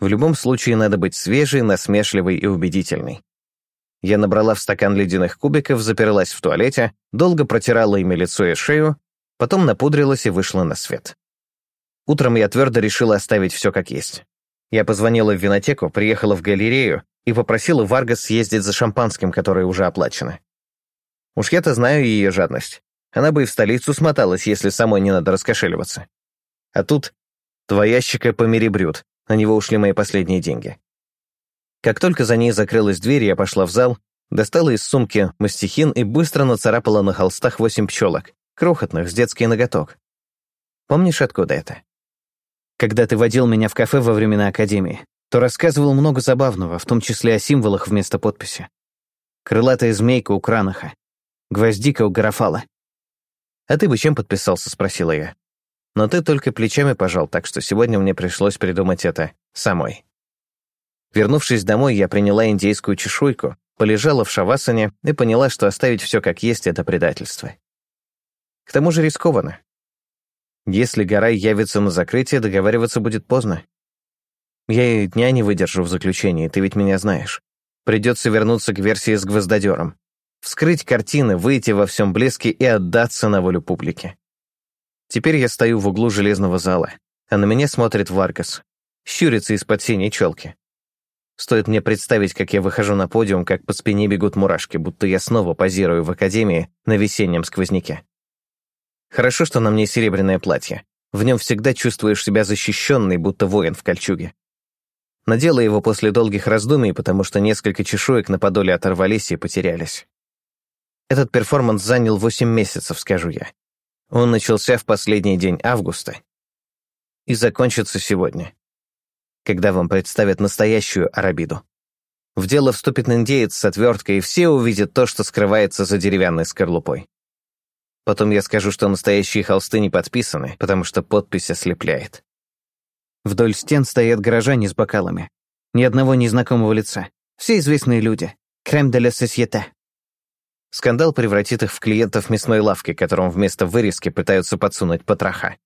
В любом случае надо быть свежей, насмешливой и убедительной. Я набрала в стакан ледяных кубиков, заперлась в туалете, долго протирала ими лицо и шею, потом напудрилась и вышла на свет. Утром я твердо решила оставить все как есть. Я позвонила в винотеку, приехала в галерею и попросила Варгас съездить за шампанским, которое уже оплачено. Уж я-то знаю ее жадность. Она бы и в столицу смоталась, если самой не надо раскошеливаться. А тут два ящика по мере брюд, на него ушли мои последние деньги. Как только за ней закрылась дверь, я пошла в зал, достала из сумки мастихин и быстро нацарапала на холстах восемь пчелок, крохотных, с детский ноготок. Помнишь, откуда это? Когда ты водил меня в кафе во времена Академии, то рассказывал много забавного, в том числе о символах вместо подписи. Крылатая змейка у кранаха, гвоздика у гарафала. «А ты бы чем подписался?» — спросила я. Но ты только плечами пожал, так что сегодня мне пришлось придумать это самой. Вернувшись домой, я приняла индейскую чешуйку, полежала в шавасане и поняла, что оставить все как есть — это предательство. К тому же рискованно. Если Гарай явится на закрытие, договариваться будет поздно. Я и дня не выдержу в заключении, ты ведь меня знаешь. Придется вернуться к версии с гвоздодером вскрыть картины, выйти во всем блеске и отдаться на волю публики. Теперь я стою в углу железного зала, а на меня смотрит Варгас, щурится из-под синей челки. Стоит мне представить, как я выхожу на подиум, как по спине бегут мурашки, будто я снова позирую в академии на весеннем сквозняке. Хорошо, что на мне серебряное платье. В нем всегда чувствуешь себя защищенной, будто воин в кольчуге. Надела его после долгих раздумий, потому что несколько чешуек на подоле оторвались и потерялись. Этот перформанс занял 8 месяцев, скажу я. Он начался в последний день августа и закончится сегодня, когда вам представят настоящую арабиду. В дело вступит индеец с отверткой, и все увидят то, что скрывается за деревянной скорлупой. Потом я скажу, что настоящие холсты не подписаны, потому что подпись ослепляет. Вдоль стен стоят горожане с бокалами. Ни одного незнакомого лица. Все известные люди. Крем де ла сосьете. Скандал превратит их в клиентов мясной лавки, которым вместо вырезки пытаются подсунуть потроха.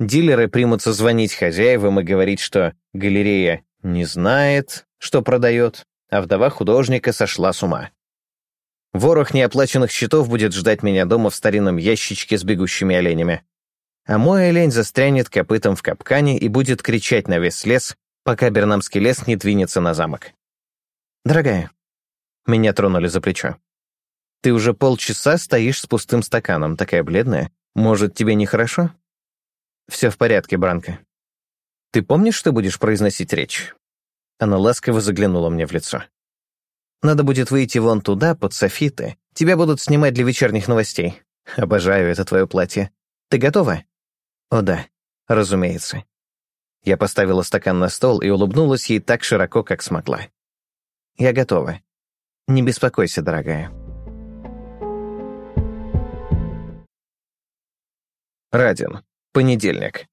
Дилеры примутся звонить хозяевам и говорить, что галерея не знает, что продает, а вдова художника сошла с ума. Ворох неоплаченных счетов будет ждать меня дома в старинном ящичке с бегущими оленями. А мой олень застрянет копытом в капкане и будет кричать на весь лес, пока Бернамский лес не двинется на замок. «Дорогая», — меня тронули за плечо. Ты уже полчаса стоишь с пустым стаканом, такая бледная. Может, тебе нехорошо? Все в порядке, Бранко. «Ты помнишь, что будешь произносить речь?» Она ласково заглянула мне в лицо. «Надо будет выйти вон туда, под софиты. Тебя будут снимать для вечерних новостей. Обожаю это твое платье. Ты готова?» «О да, разумеется». Я поставила стакан на стол и улыбнулась ей так широко, как смогла. «Я готова. Не беспокойся, дорогая». Радин. Понедельник.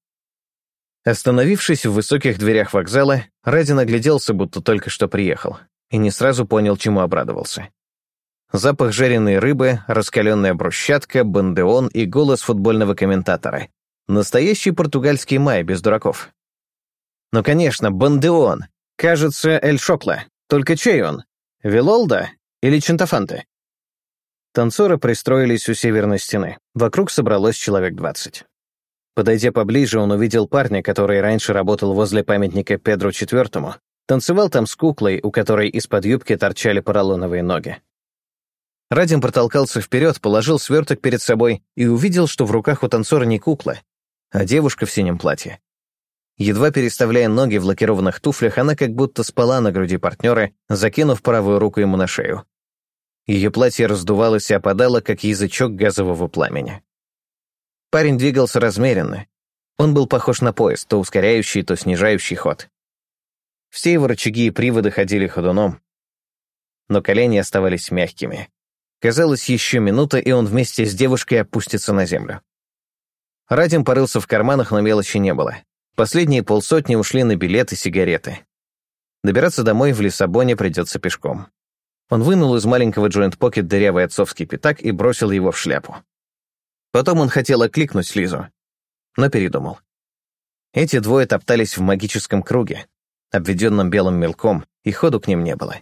Остановившись в высоких дверях вокзала, Радин огляделся, будто только что приехал, и не сразу понял, чему обрадовался. Запах жареной рыбы, раскаленная брусчатка, бандеон и голос футбольного комментатора. Настоящий португальский май без дураков. Ну, конечно, бандеон. Кажется, Эль Шокла. Только чей он? Вилолда или Чентафанте? Танцоры пристроились у северной стены. Вокруг собралось человек двадцать. Подойдя поближе, он увидел парня, который раньше работал возле памятника Педру IV. Танцевал там с куклой, у которой из-под юбки торчали поролоновые ноги. Радим протолкался вперед, положил сверток перед собой и увидел, что в руках у танцора не кукла, а девушка в синем платье. Едва переставляя ноги в лакированных туфлях, она как будто спала на груди партнера, закинув правую руку ему на шею. Ее платье раздувалось и опадало, как язычок газового пламени. Парень двигался размеренно. Он был похож на поезд, то ускоряющий, то снижающий ход. Все его рычаги и приводы ходили ходуном. Но колени оставались мягкими. Казалось, еще минута, и он вместе с девушкой опустится на землю. Радим порылся в карманах, но мелочи не было. Последние полсотни ушли на билеты и сигареты. Добираться домой в Лиссабоне придется пешком. Он вынул из маленького джойнт-покет дырявый отцовский пятак и бросил его в шляпу. Потом он хотел окликнуть Лизу, но передумал. Эти двое топтались в магическом круге, обведенном белым мелком, и ходу к ним не было.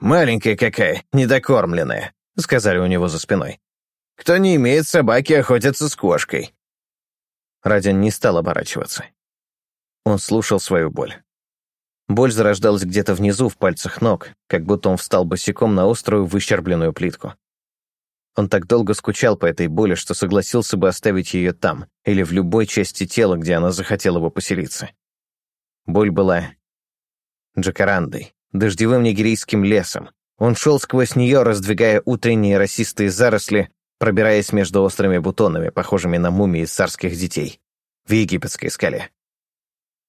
«Маленькая какая, недокормленная», — сказали у него за спиной. «Кто не имеет собаки, охотится с кошкой». Радин не стал оборачиваться. Он слушал свою боль. Боль зарождалась где-то внизу, в пальцах ног, как будто он встал босиком на острую выщербленную плитку. Он так долго скучал по этой боли, что согласился бы оставить ее там или в любой части тела, где она захотела бы поселиться. Боль была джакарандой, дождевым нигерийским лесом. Он шел сквозь нее, раздвигая утренние росистые заросли, пробираясь между острыми бутонами, похожими на мумии царских детей, в египетской скале.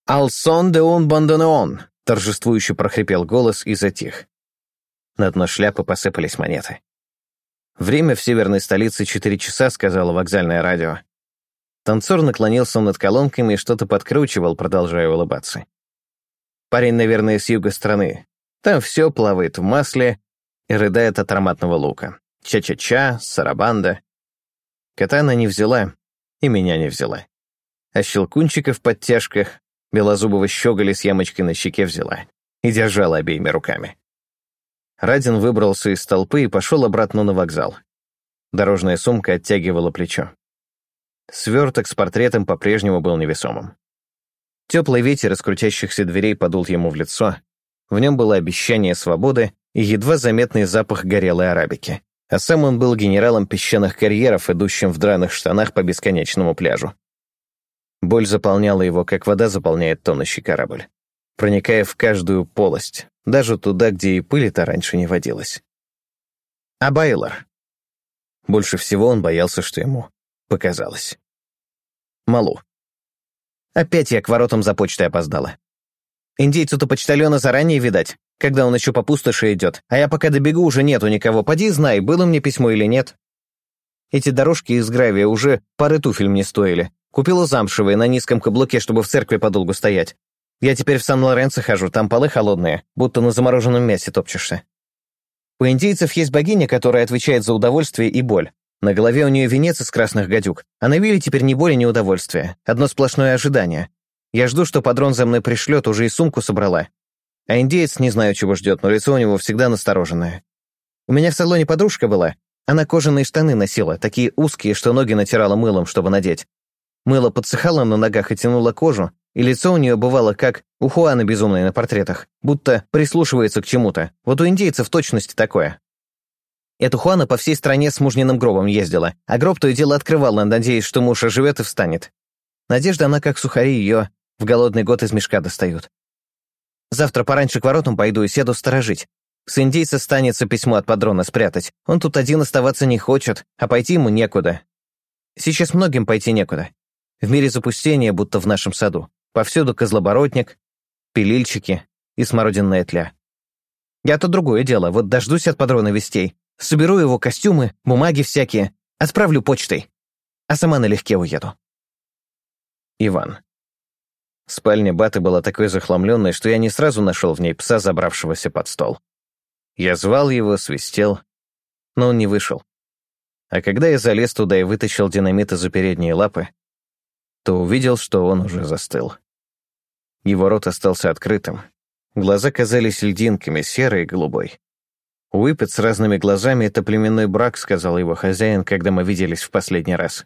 «Алсон де он бандонеон!» — торжествующе прохрипел голос и затих. На дно шляпы посыпались монеты. «Время в северной столице — четыре часа», — сказала вокзальное радио. Танцор наклонился над колонками и что-то подкручивал, продолжая улыбаться. Парень, наверное, с юга страны. Там все плавает в масле и рыдает от ароматного лука. Ча-ча-ча, сарабанда. Кота она не взяла, и меня не взяла. А щелкунчика в подтяжках, белозубого щеголя с ямочкой на щеке взяла и держала обеими руками. Радин выбрался из толпы и пошел обратно на вокзал. Дорожная сумка оттягивала плечо. Сверток с портретом по-прежнему был невесомым. Теплый ветер из крутящихся дверей подул ему в лицо. В нем было обещание свободы и едва заметный запах горелой арабики. А сам он был генералом песчаных карьеров, идущим в драных штанах по бесконечному пляжу. Боль заполняла его, как вода заполняет тонущий корабль, проникая в каждую полость, даже туда, где и пыли-то раньше не водилось. А Байлор? Больше всего он боялся, что ему показалось. Малу. Опять я к воротам за почтой опоздала. Индейцу-то почтальона заранее видать, когда он еще по пустоши идет, а я пока добегу, уже нету никого. Поди знай, было мне письмо или нет. Эти дорожки из гравия уже пары туфель мне стоили. Купила замшевые на низком каблуке, чтобы в церкви подолгу стоять. Я теперь в Сан-Лоренцо хожу, там полы холодные, будто на замороженном мясе топчешься. У индейцев есть богиня, которая отвечает за удовольствие и боль. На голове у нее венец из красных гадюк, а на виле теперь ни боли, ни удовольствия. Одно сплошное ожидание. Я жду, что падрон за мной пришлет, уже и сумку собрала. А индеец не знаю, чего ждет, но лицо у него всегда настороженное. У меня в салоне подружка была. Она кожаные штаны носила, такие узкие, что ноги натирала мылом, чтобы надеть. Мыло подсыхало на ногах и тянуло кожу, и лицо у нее бывало как у Хуана безумной на портретах, будто прислушивается к чему-то. Вот у индейцев точности такое. Эта Хуана по всей стране с мужниным гробом ездила, а гроб то и дело открывала, надеясь, что муж оживет и встанет. Надежда, она как сухари ее В голодный год из мешка достают. Завтра пораньше к воротам пойду и сяду сторожить. С индейца станется письмо от падрона спрятать. Он тут один оставаться не хочет, а пойти ему некуда. Сейчас многим пойти некуда. В мире запустения, будто в нашем саду. Повсюду козлоборотник, пилильчики и смородинная тля. Я-то другое дело, вот дождусь от падрона вестей, соберу его костюмы, бумаги всякие, отправлю почтой, а сама налегке уеду. Иван. Спальня Баты была такой захламленной, что я не сразу нашел в ней пса, забравшегося под стол. Я звал его, свистел, но он не вышел. А когда я залез туда и вытащил динамит из-за передние лапы, то увидел, что он уже застыл. Его рот остался открытым. Глаза казались льдинками, серой и голубой. Уипет с разными глазами — это племенной брак, сказал его хозяин, когда мы виделись в последний раз.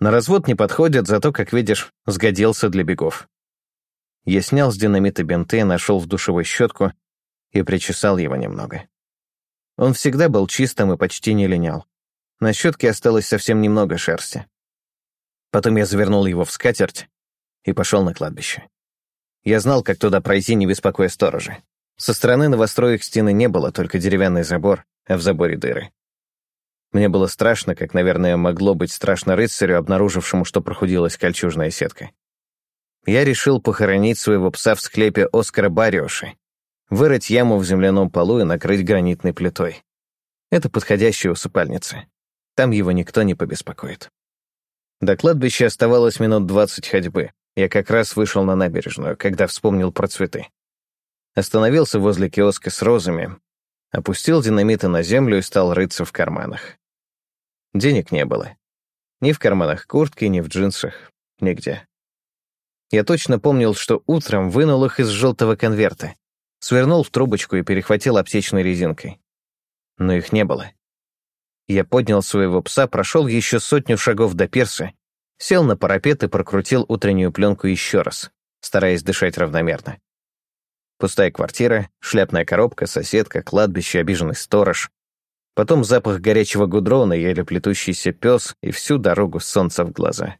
На развод не подходят, зато, как видишь, сгодился для бегов. Я снял с динамита бинты, нашел в душевой щетку и причесал его немного. Он всегда был чистым и почти не линял. На щетке осталось совсем немного шерсти. Потом я завернул его в скатерть и пошел на кладбище. Я знал, как туда пройти, не беспокоя сторожа. Со стороны новостроек стены не было, только деревянный забор, а в заборе дыры. Мне было страшно, как, наверное, могло быть страшно рыцарю, обнаружившему, что прохудилась кольчужная сетка. Я решил похоронить своего пса в склепе Оскара Бариоши, вырыть яму в земляном полу и накрыть гранитной плитой. Это подходящая усыпальница. Там его никто не побеспокоит. До кладбища оставалось минут двадцать ходьбы. Я как раз вышел на набережную, когда вспомнил про цветы. Остановился возле киоска с розами, опустил динамиты на землю и стал рыться в карманах. Денег не было. Ни в карманах куртки, ни в джинсах. Нигде. Я точно помнил, что утром вынул их из желтого конверта, свернул в трубочку и перехватил аптечной резинкой. Но их не было. Я поднял своего пса, прошел еще сотню шагов до пирса Сел на парапет и прокрутил утреннюю пленку еще раз, стараясь дышать равномерно. Пустая квартира, шляпная коробка, соседка, кладбище, обиженный сторож. Потом запах горячего гудрона, еле плетущийся пес и всю дорогу солнца в глаза.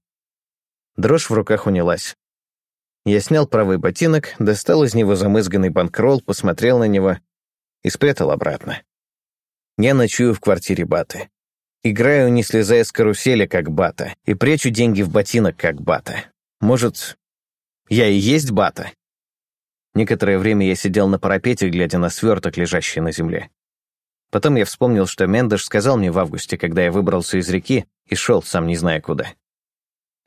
Дрожь в руках унялась. Я снял правый ботинок, достал из него замызганный банкролл, посмотрел на него и спрятал обратно. Я ночую в квартире Баты. Играю, не слезая с карусели, как бата, и прячу деньги в ботинок, как бата. Может, я и есть бата? Некоторое время я сидел на парапете, глядя на сверток, лежащий на земле. Потом я вспомнил, что Мендеш сказал мне в августе, когда я выбрался из реки и шел, сам не зная куда.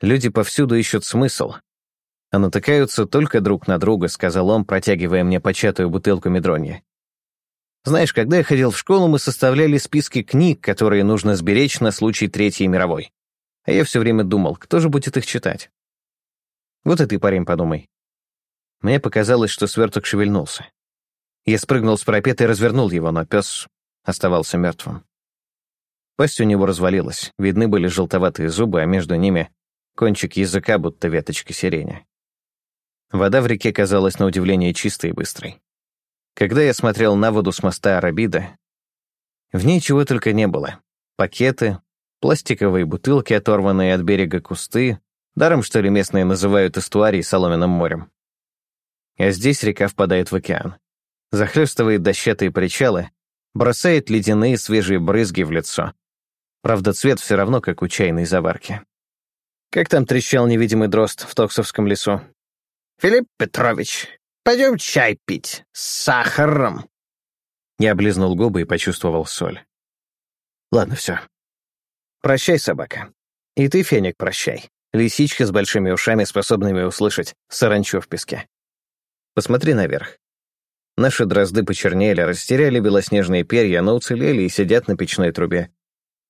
Люди повсюду ищут смысл, а натыкаются только друг на друга, сказал он, протягивая мне початую бутылку медронья. Знаешь, когда я ходил в школу, мы составляли списки книг, которые нужно сберечь на случай Третьей мировой. А я все время думал, кто же будет их читать? Вот и ты, парень, подумай. Мне показалось, что сверток шевельнулся. Я спрыгнул с парапета и развернул его, но пес оставался мертвым. Пасть у него развалилась, видны были желтоватые зубы, а между ними кончик языка, будто веточка сирени. Вода в реке казалась на удивление чистой и быстрой. Когда я смотрел на воду с моста Арабида, в ней чего только не было. Пакеты, пластиковые бутылки, оторванные от берега кусты, даром, что ли, местные называют эстуарий соломенным морем. А здесь река впадает в океан. Захлестывает дощатые причалы, бросает ледяные свежие брызги в лицо. Правда, цвет все равно, как у чайной заварки. Как там трещал невидимый дрозд в Токсовском лесу? «Филипп Петрович, Пойдем чай пить с сахаром». Я облизнул губы и почувствовал соль. Ладно, все. Прощай, собака. И ты, Феник, прощай. Лисичка с большими ушами, способными услышать саранчу в песке. Посмотри наверх. Наши дрозды почернели, растеряли белоснежные перья, но уцелели и сидят на печной трубе.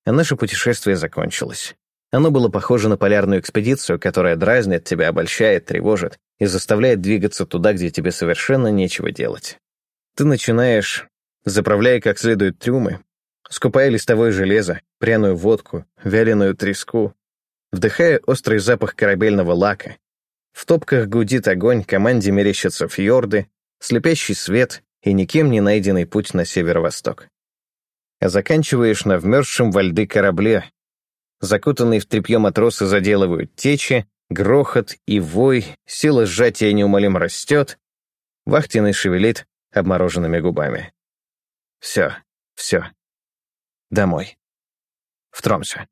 А наше путешествие закончилось. Оно было похоже на полярную экспедицию, которая дразнит тебя, обольщает, тревожит и заставляет двигаться туда, где тебе совершенно нечего делать. Ты начинаешь, заправляя как следует трюмы, скупая листовое железо, пряную водку, вяленую треску, вдыхая острый запах корабельного лака. В топках гудит огонь, команде мерещатся фьорды, слепящий свет и никем не найденный путь на северо-восток. А заканчиваешь на вмерзшем во льды корабле, Закутанные в тряпье матросы заделывают течи, Грохот и вой, сила сжатия неумолимо растет. Вахтенный шевелит обмороженными губами. Все, все. Домой. В Тромсе.